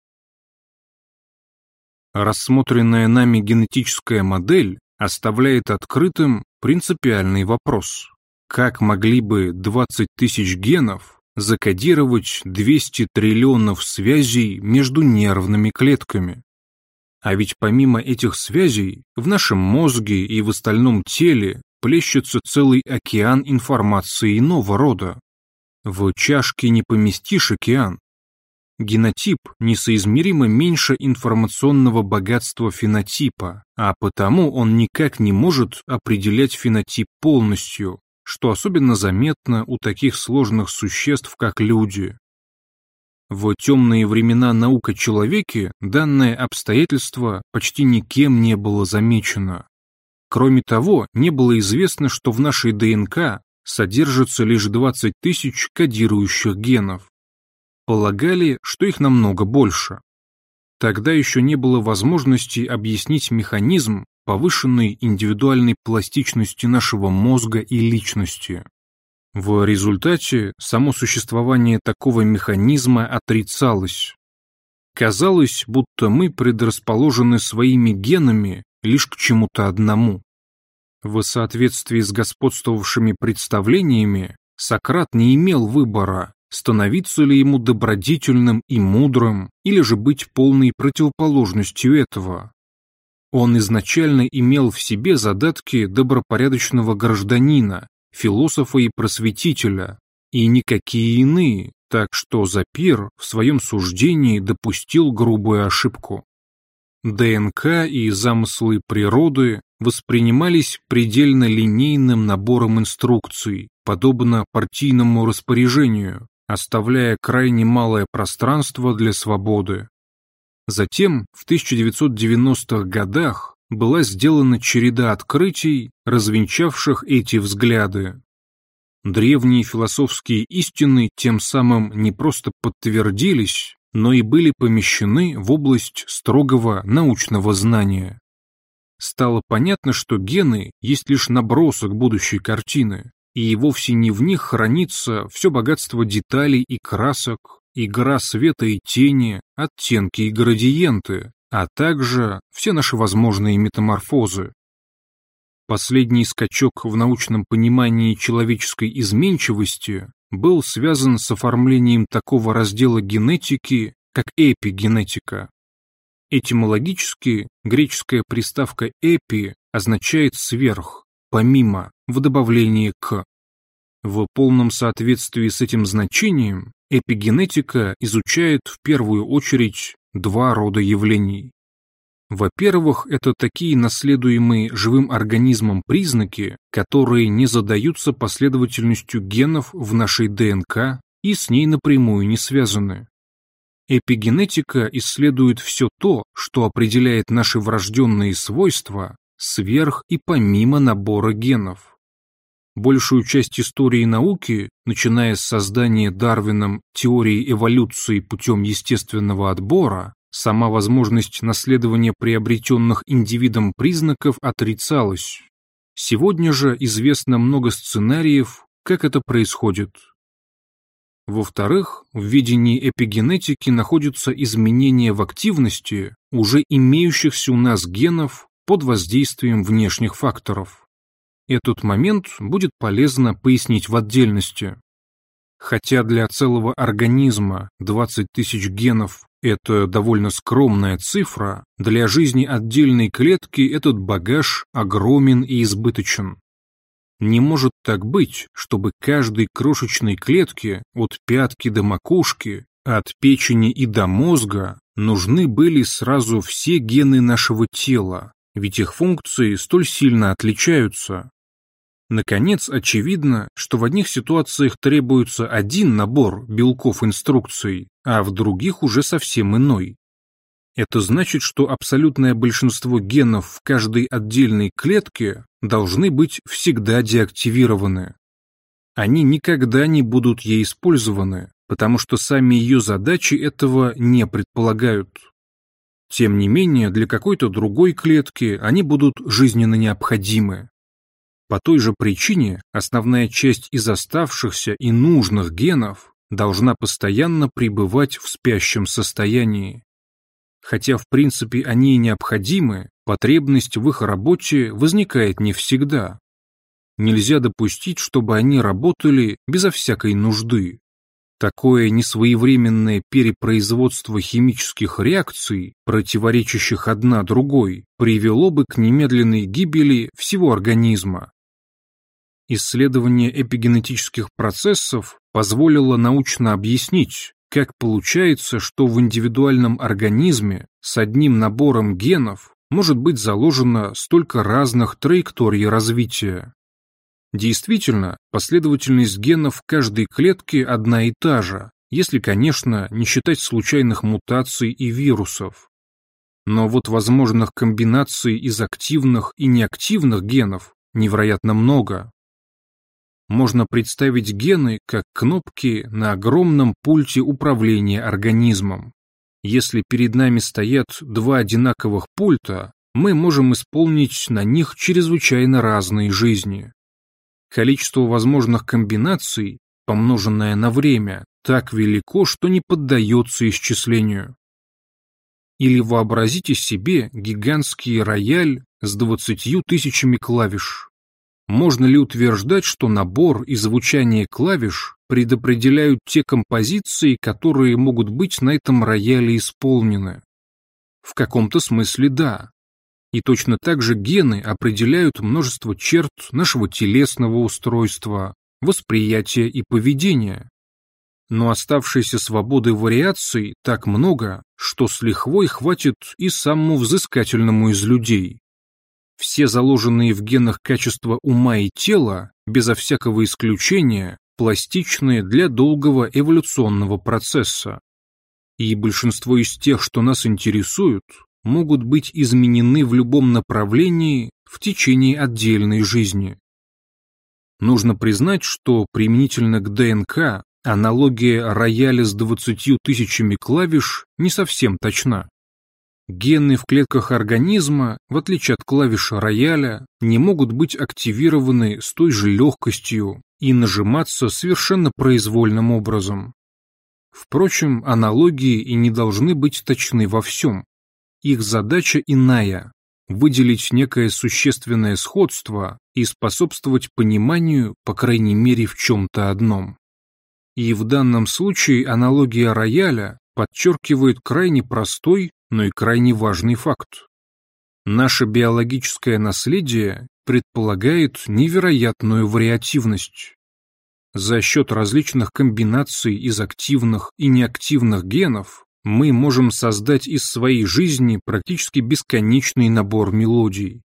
Рассмотренная нами генетическая модель оставляет открытым принципиальный вопрос. Как могли бы 20 тысяч генов закодировать 200 триллионов связей между нервными клетками? А ведь помимо этих связей, в нашем мозге и в остальном теле плещется целый океан информации иного рода. В чашке не поместишь океан, Генотип несоизмеримо меньше информационного богатства фенотипа, а потому он никак не может определять фенотип полностью, что особенно заметно у таких сложных существ, как люди. В темные времена наука человеке данное обстоятельство почти никем не было замечено. Кроме того, не было известно, что в нашей ДНК содержится лишь 20 тысяч кодирующих генов. Полагали, что их намного больше. Тогда еще не было возможности объяснить механизм повышенной индивидуальной пластичности нашего мозга и личности. В результате само существование такого механизма отрицалось. Казалось, будто мы предрасположены своими генами лишь к чему-то одному. В соответствии с господствовавшими представлениями, Сократ не имел выбора, становиться ли ему добродетельным и мудрым, или же быть полной противоположностью этого. Он изначально имел в себе задатки добропорядочного гражданина, философа и просветителя, и никакие иные, так что Запир в своем суждении допустил грубую ошибку. ДНК и замыслы природы воспринимались предельно линейным набором инструкций, подобно партийному распоряжению, оставляя крайне малое пространство для свободы. Затем, в 1990-х годах, была сделана череда открытий, развенчавших эти взгляды. Древние философские истины тем самым не просто подтвердились, но и были помещены в область строгого научного знания. Стало понятно, что гены есть лишь набросок будущей картины, и вовсе не в них хранится все богатство деталей и красок, игра света и тени, оттенки и градиенты, а также все наши возможные метаморфозы. Последний скачок в научном понимании человеческой изменчивости был связан с оформлением такого раздела генетики, как эпигенетика. Этимологически греческая приставка «эпи» означает «сверх», «помимо», в добавлении «к». В полном соответствии с этим значением эпигенетика изучает в первую очередь два рода явлений. Во-первых, это такие наследуемые живым организмом признаки, которые не задаются последовательностью генов в нашей ДНК и с ней напрямую не связаны. Эпигенетика исследует все то, что определяет наши врожденные свойства сверх и помимо набора генов. Большую часть истории науки, начиная с создания Дарвином теории эволюции путем естественного отбора, Сама возможность наследования приобретенных индивидом признаков отрицалась. Сегодня же известно много сценариев, как это происходит. Во-вторых, в видении эпигенетики находятся изменения в активности уже имеющихся у нас генов под воздействием внешних факторов. Этот момент будет полезно пояснить в отдельности. Хотя для целого организма 20 тысяч генов это довольно скромная цифра, для жизни отдельной клетки этот багаж огромен и избыточен. Не может так быть, чтобы каждой крошечной клетке от пятки до макушки, от печени и до мозга нужны были сразу все гены нашего тела, ведь их функции столь сильно отличаются. Наконец, очевидно, что в одних ситуациях требуется один набор белков инструкций, а в других уже совсем иной. Это значит, что абсолютное большинство генов в каждой отдельной клетке должны быть всегда деактивированы. Они никогда не будут ей использованы, потому что сами ее задачи этого не предполагают. Тем не менее, для какой-то другой клетки они будут жизненно необходимы. По той же причине основная часть из оставшихся и нужных генов должна постоянно пребывать в спящем состоянии. Хотя в принципе они и необходимы, потребность в их работе возникает не всегда. Нельзя допустить, чтобы они работали безо всякой нужды. Такое несвоевременное перепроизводство химических реакций, противоречащих одна другой, привело бы к немедленной гибели всего организма. Исследование эпигенетических процессов позволило научно объяснить, как получается, что в индивидуальном организме с одним набором генов может быть заложено столько разных траекторий развития. Действительно, последовательность генов каждой клетки одна и та же, если, конечно, не считать случайных мутаций и вирусов. Но вот возможных комбинаций из активных и неактивных генов невероятно много. Можно представить гены как кнопки на огромном пульте управления организмом. Если перед нами стоят два одинаковых пульта, мы можем исполнить на них чрезвычайно разные жизни. Количество возможных комбинаций, помноженное на время, так велико, что не поддается исчислению. Или вообразите себе гигантский рояль с двадцатью тысячами клавиш. Можно ли утверждать, что набор и звучание клавиш предопределяют те композиции, которые могут быть на этом рояле исполнены? В каком-то смысле да. И точно так же гены определяют множество черт нашего телесного устройства, восприятия и поведения. Но оставшейся свободы вариаций так много, что с лихвой хватит и самому взыскательному из людей. Все заложенные в генах качества ума и тела, безо всякого исключения, пластичны для долгого эволюционного процесса. И большинство из тех, что нас интересуют, могут быть изменены в любом направлении в течение отдельной жизни. Нужно признать, что применительно к ДНК аналогия рояля с 20 тысячами клавиш не совсем точна. Гены в клетках организма, в отличие от клавиш рояля, не могут быть активированы с той же легкостью и нажиматься совершенно произвольным образом. Впрочем, аналогии и не должны быть точны во всем. Их задача иная – выделить некое существенное сходство и способствовать пониманию, по крайней мере, в чем-то одном. И в данном случае аналогия рояля подчеркивает крайне простой, но и крайне важный факт. Наше биологическое наследие предполагает невероятную вариативность. За счет различных комбинаций из активных и неактивных генов мы можем создать из своей жизни практически бесконечный набор мелодий.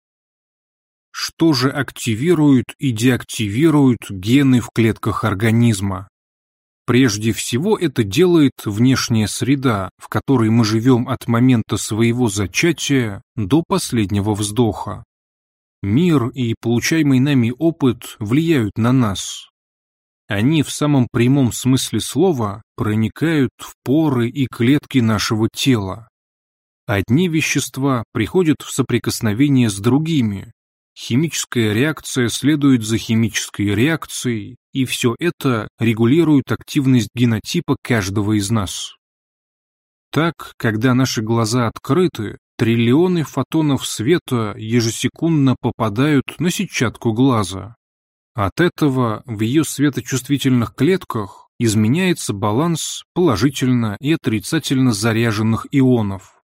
Что же активируют и деактивируют гены в клетках организма? Прежде всего это делает внешняя среда, в которой мы живем от момента своего зачатия до последнего вздоха. Мир и получаемый нами опыт влияют на нас. Они в самом прямом смысле слова проникают в поры и клетки нашего тела. Одни вещества приходят в соприкосновение с другими, Химическая реакция следует за химической реакцией, и все это регулирует активность генотипа каждого из нас. Так, когда наши глаза открыты, триллионы фотонов света ежесекундно попадают на сетчатку глаза. От этого в ее светочувствительных клетках изменяется баланс положительно и отрицательно заряженных ионов.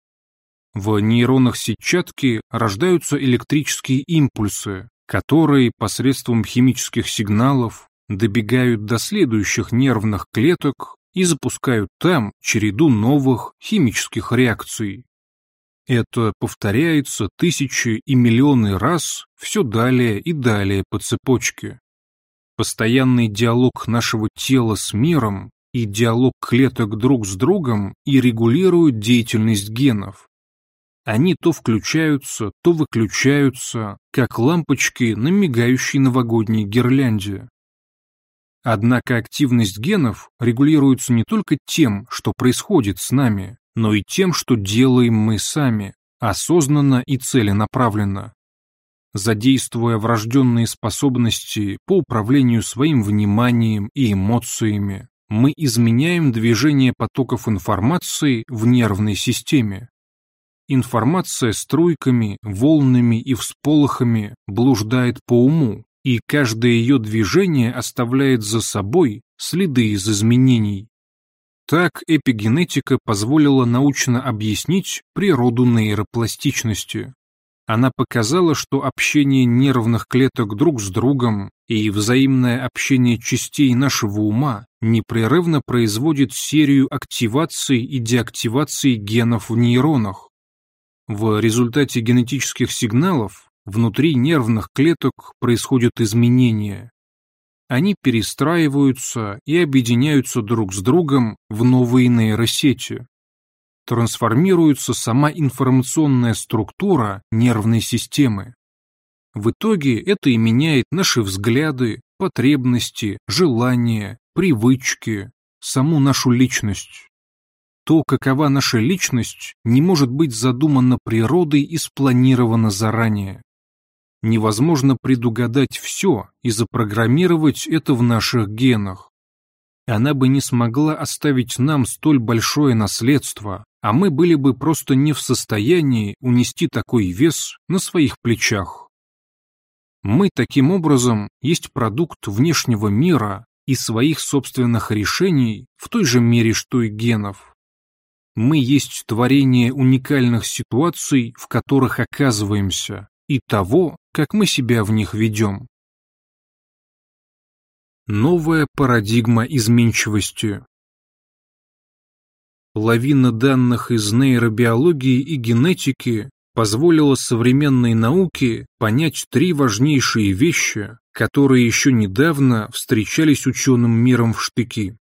В нейронах сетчатки рождаются электрические импульсы, которые посредством химических сигналов добегают до следующих нервных клеток и запускают там череду новых химических реакций. Это повторяется тысячи и миллионы раз все далее и далее по цепочке. Постоянный диалог нашего тела с миром и диалог клеток друг с другом и регулируют деятельность генов, они то включаются, то выключаются, как лампочки на мигающей новогодней гирлянде. Однако активность генов регулируется не только тем, что происходит с нами, но и тем, что делаем мы сами, осознанно и целенаправленно. Задействуя врожденные способности по управлению своим вниманием и эмоциями, мы изменяем движение потоков информации в нервной системе. Информация струйками, волнами и всполохами блуждает по уму, и каждое ее движение оставляет за собой следы из изменений. Так эпигенетика позволила научно объяснить природу нейропластичности. Она показала, что общение нервных клеток друг с другом и взаимное общение частей нашего ума непрерывно производит серию активаций и деактиваций генов в нейронах, в результате генетических сигналов внутри нервных клеток происходят изменения. Они перестраиваются и объединяются друг с другом в новые нейросети. трансформируется сама информационная структура нервной системы. В итоге это и меняет наши взгляды, потребности, желания, привычки, саму нашу личность. То, какова наша личность, не может быть задумано природой и спланировано заранее. Невозможно предугадать все и запрограммировать это в наших генах. Она бы не смогла оставить нам столь большое наследство, а мы были бы просто не в состоянии унести такой вес на своих плечах. Мы таким образом есть продукт внешнего мира и своих собственных решений в той же мере, что и генов. Мы есть творение уникальных ситуаций, в которых оказываемся, и того, как мы себя в них ведем. Новая парадигма изменчивости Лавина данных из нейробиологии и генетики позволила современной науке понять три важнейшие вещи, которые еще недавно встречались ученым миром в штыки.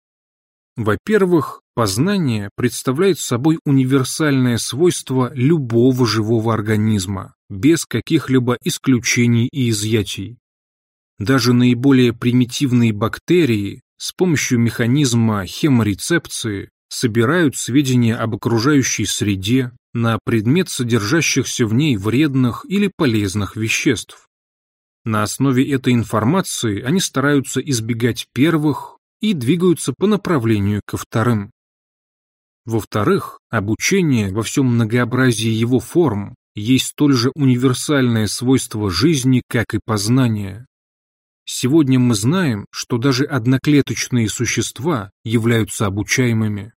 Во-первых, познание представляет собой универсальное свойство любого живого организма, без каких-либо исключений и изъятий. Даже наиболее примитивные бактерии с помощью механизма хеморецепции собирают сведения об окружающей среде на предмет содержащихся в ней вредных или полезных веществ. На основе этой информации они стараются избегать первых и двигаются по направлению ко вторым. Во-вторых, обучение во всем многообразии его форм есть столь же универсальное свойство жизни, как и познание. Сегодня мы знаем, что даже одноклеточные существа являются обучаемыми.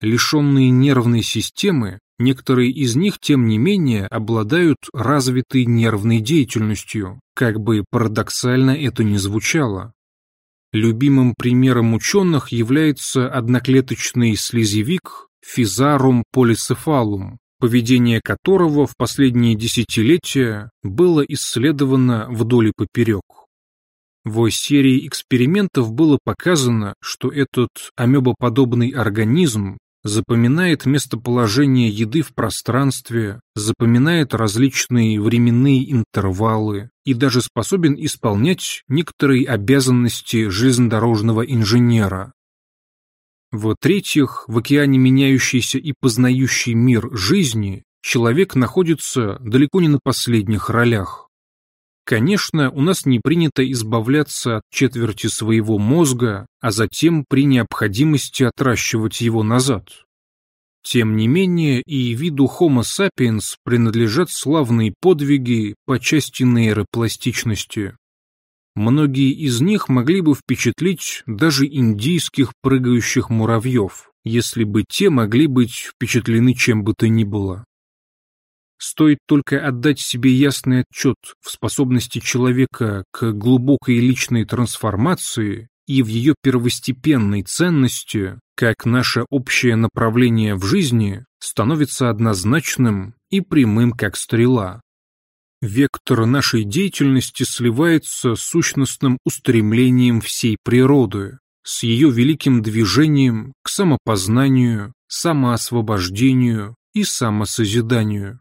Лишенные нервной системы, некоторые из них, тем не менее, обладают развитой нервной деятельностью, как бы парадоксально это ни звучало. Любимым примером ученых является одноклеточный слезевик Физарум полицефалум, поведение которого в последние десятилетия было исследовано вдоль и поперек. В серии экспериментов было показано, что этот амебоподобный организм запоминает местоположение еды в пространстве, запоминает различные временные интервалы и даже способен исполнять некоторые обязанности железнодорожного инженера. В-третьих, в океане меняющийся и познающий мир жизни человек находится далеко не на последних ролях. Конечно, у нас не принято избавляться от четверти своего мозга, а затем при необходимости отращивать его назад. Тем не менее, и виду Homo sapiens принадлежат славные подвиги по части нейропластичности. Многие из них могли бы впечатлить даже индийских прыгающих муравьев, если бы те могли быть впечатлены чем бы то ни было. Стоит только отдать себе ясный отчет в способности человека к глубокой личной трансформации и в ее первостепенной ценности, как наше общее направление в жизни становится однозначным и прямым, как стрела. Вектор нашей деятельности сливается с сущностным устремлением всей природы, с ее великим движением к самопознанию, самоосвобождению и самосозиданию.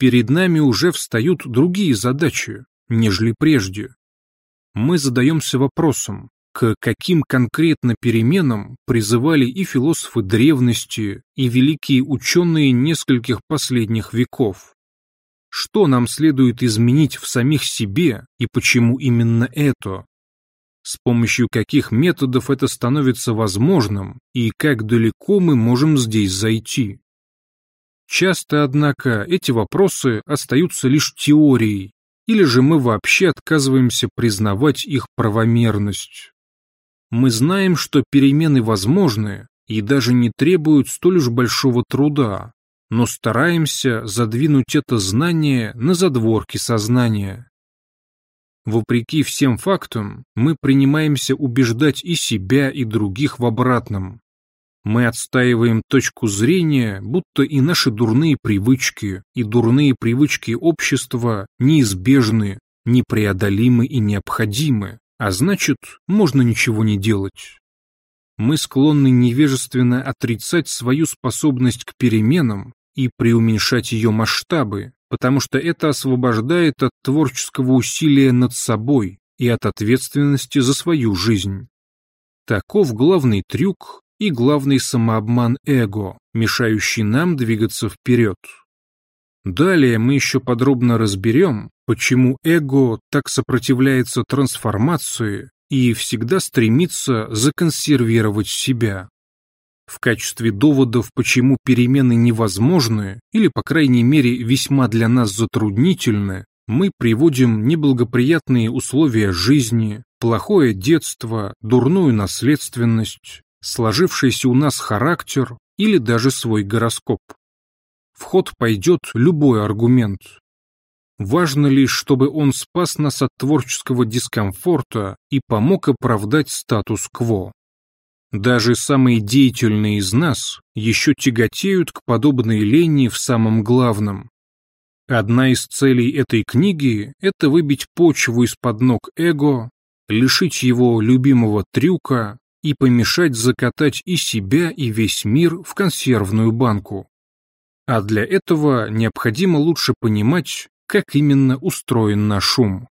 Перед нами уже встают другие задачи, нежели прежде. Мы задаемся вопросом, к каким конкретно переменам призывали и философы древности, и великие ученые нескольких последних веков. Что нам следует изменить в самих себе и почему именно это? С помощью каких методов это становится возможным и как далеко мы можем здесь зайти? Часто, однако, эти вопросы остаются лишь теорией, или же мы вообще отказываемся признавать их правомерность. Мы знаем, что перемены возможны и даже не требуют столь уж большого труда, но стараемся задвинуть это знание на задворки сознания. Вопреки всем фактам, мы принимаемся убеждать и себя, и других в обратном. Мы отстаиваем точку зрения, будто и наши дурные привычки, и дурные привычки общества неизбежны, непреодолимы и необходимы, а значит, можно ничего не делать. мы склонны невежественно отрицать свою способность к переменам и преуменьшать ее масштабы, потому что это освобождает от творческого усилия над собой и от ответственности за свою жизнь. Таков главный трюк и главный самообман эго, мешающий нам двигаться вперед. Далее мы еще подробно разберем, почему эго так сопротивляется трансформации и всегда стремится законсервировать себя. В качестве доводов, почему перемены невозможны, или, по крайней мере, весьма для нас затруднительны, мы приводим неблагоприятные условия жизни, плохое детство, дурную наследственность, сложившийся у нас характер или даже свой гороскоп. В ход пойдет любой аргумент, Важно лишь, чтобы он спас нас от творческого дискомфорта и помог оправдать статус-кво. Даже самые деятельные из нас еще тяготеют к подобной лени в самом главном. Одна из целей этой книги – это выбить почву из-под ног эго, лишить его любимого трюка и помешать закатать и себя, и весь мир в консервную банку. А для этого необходимо лучше понимать, как именно устроен наш ум.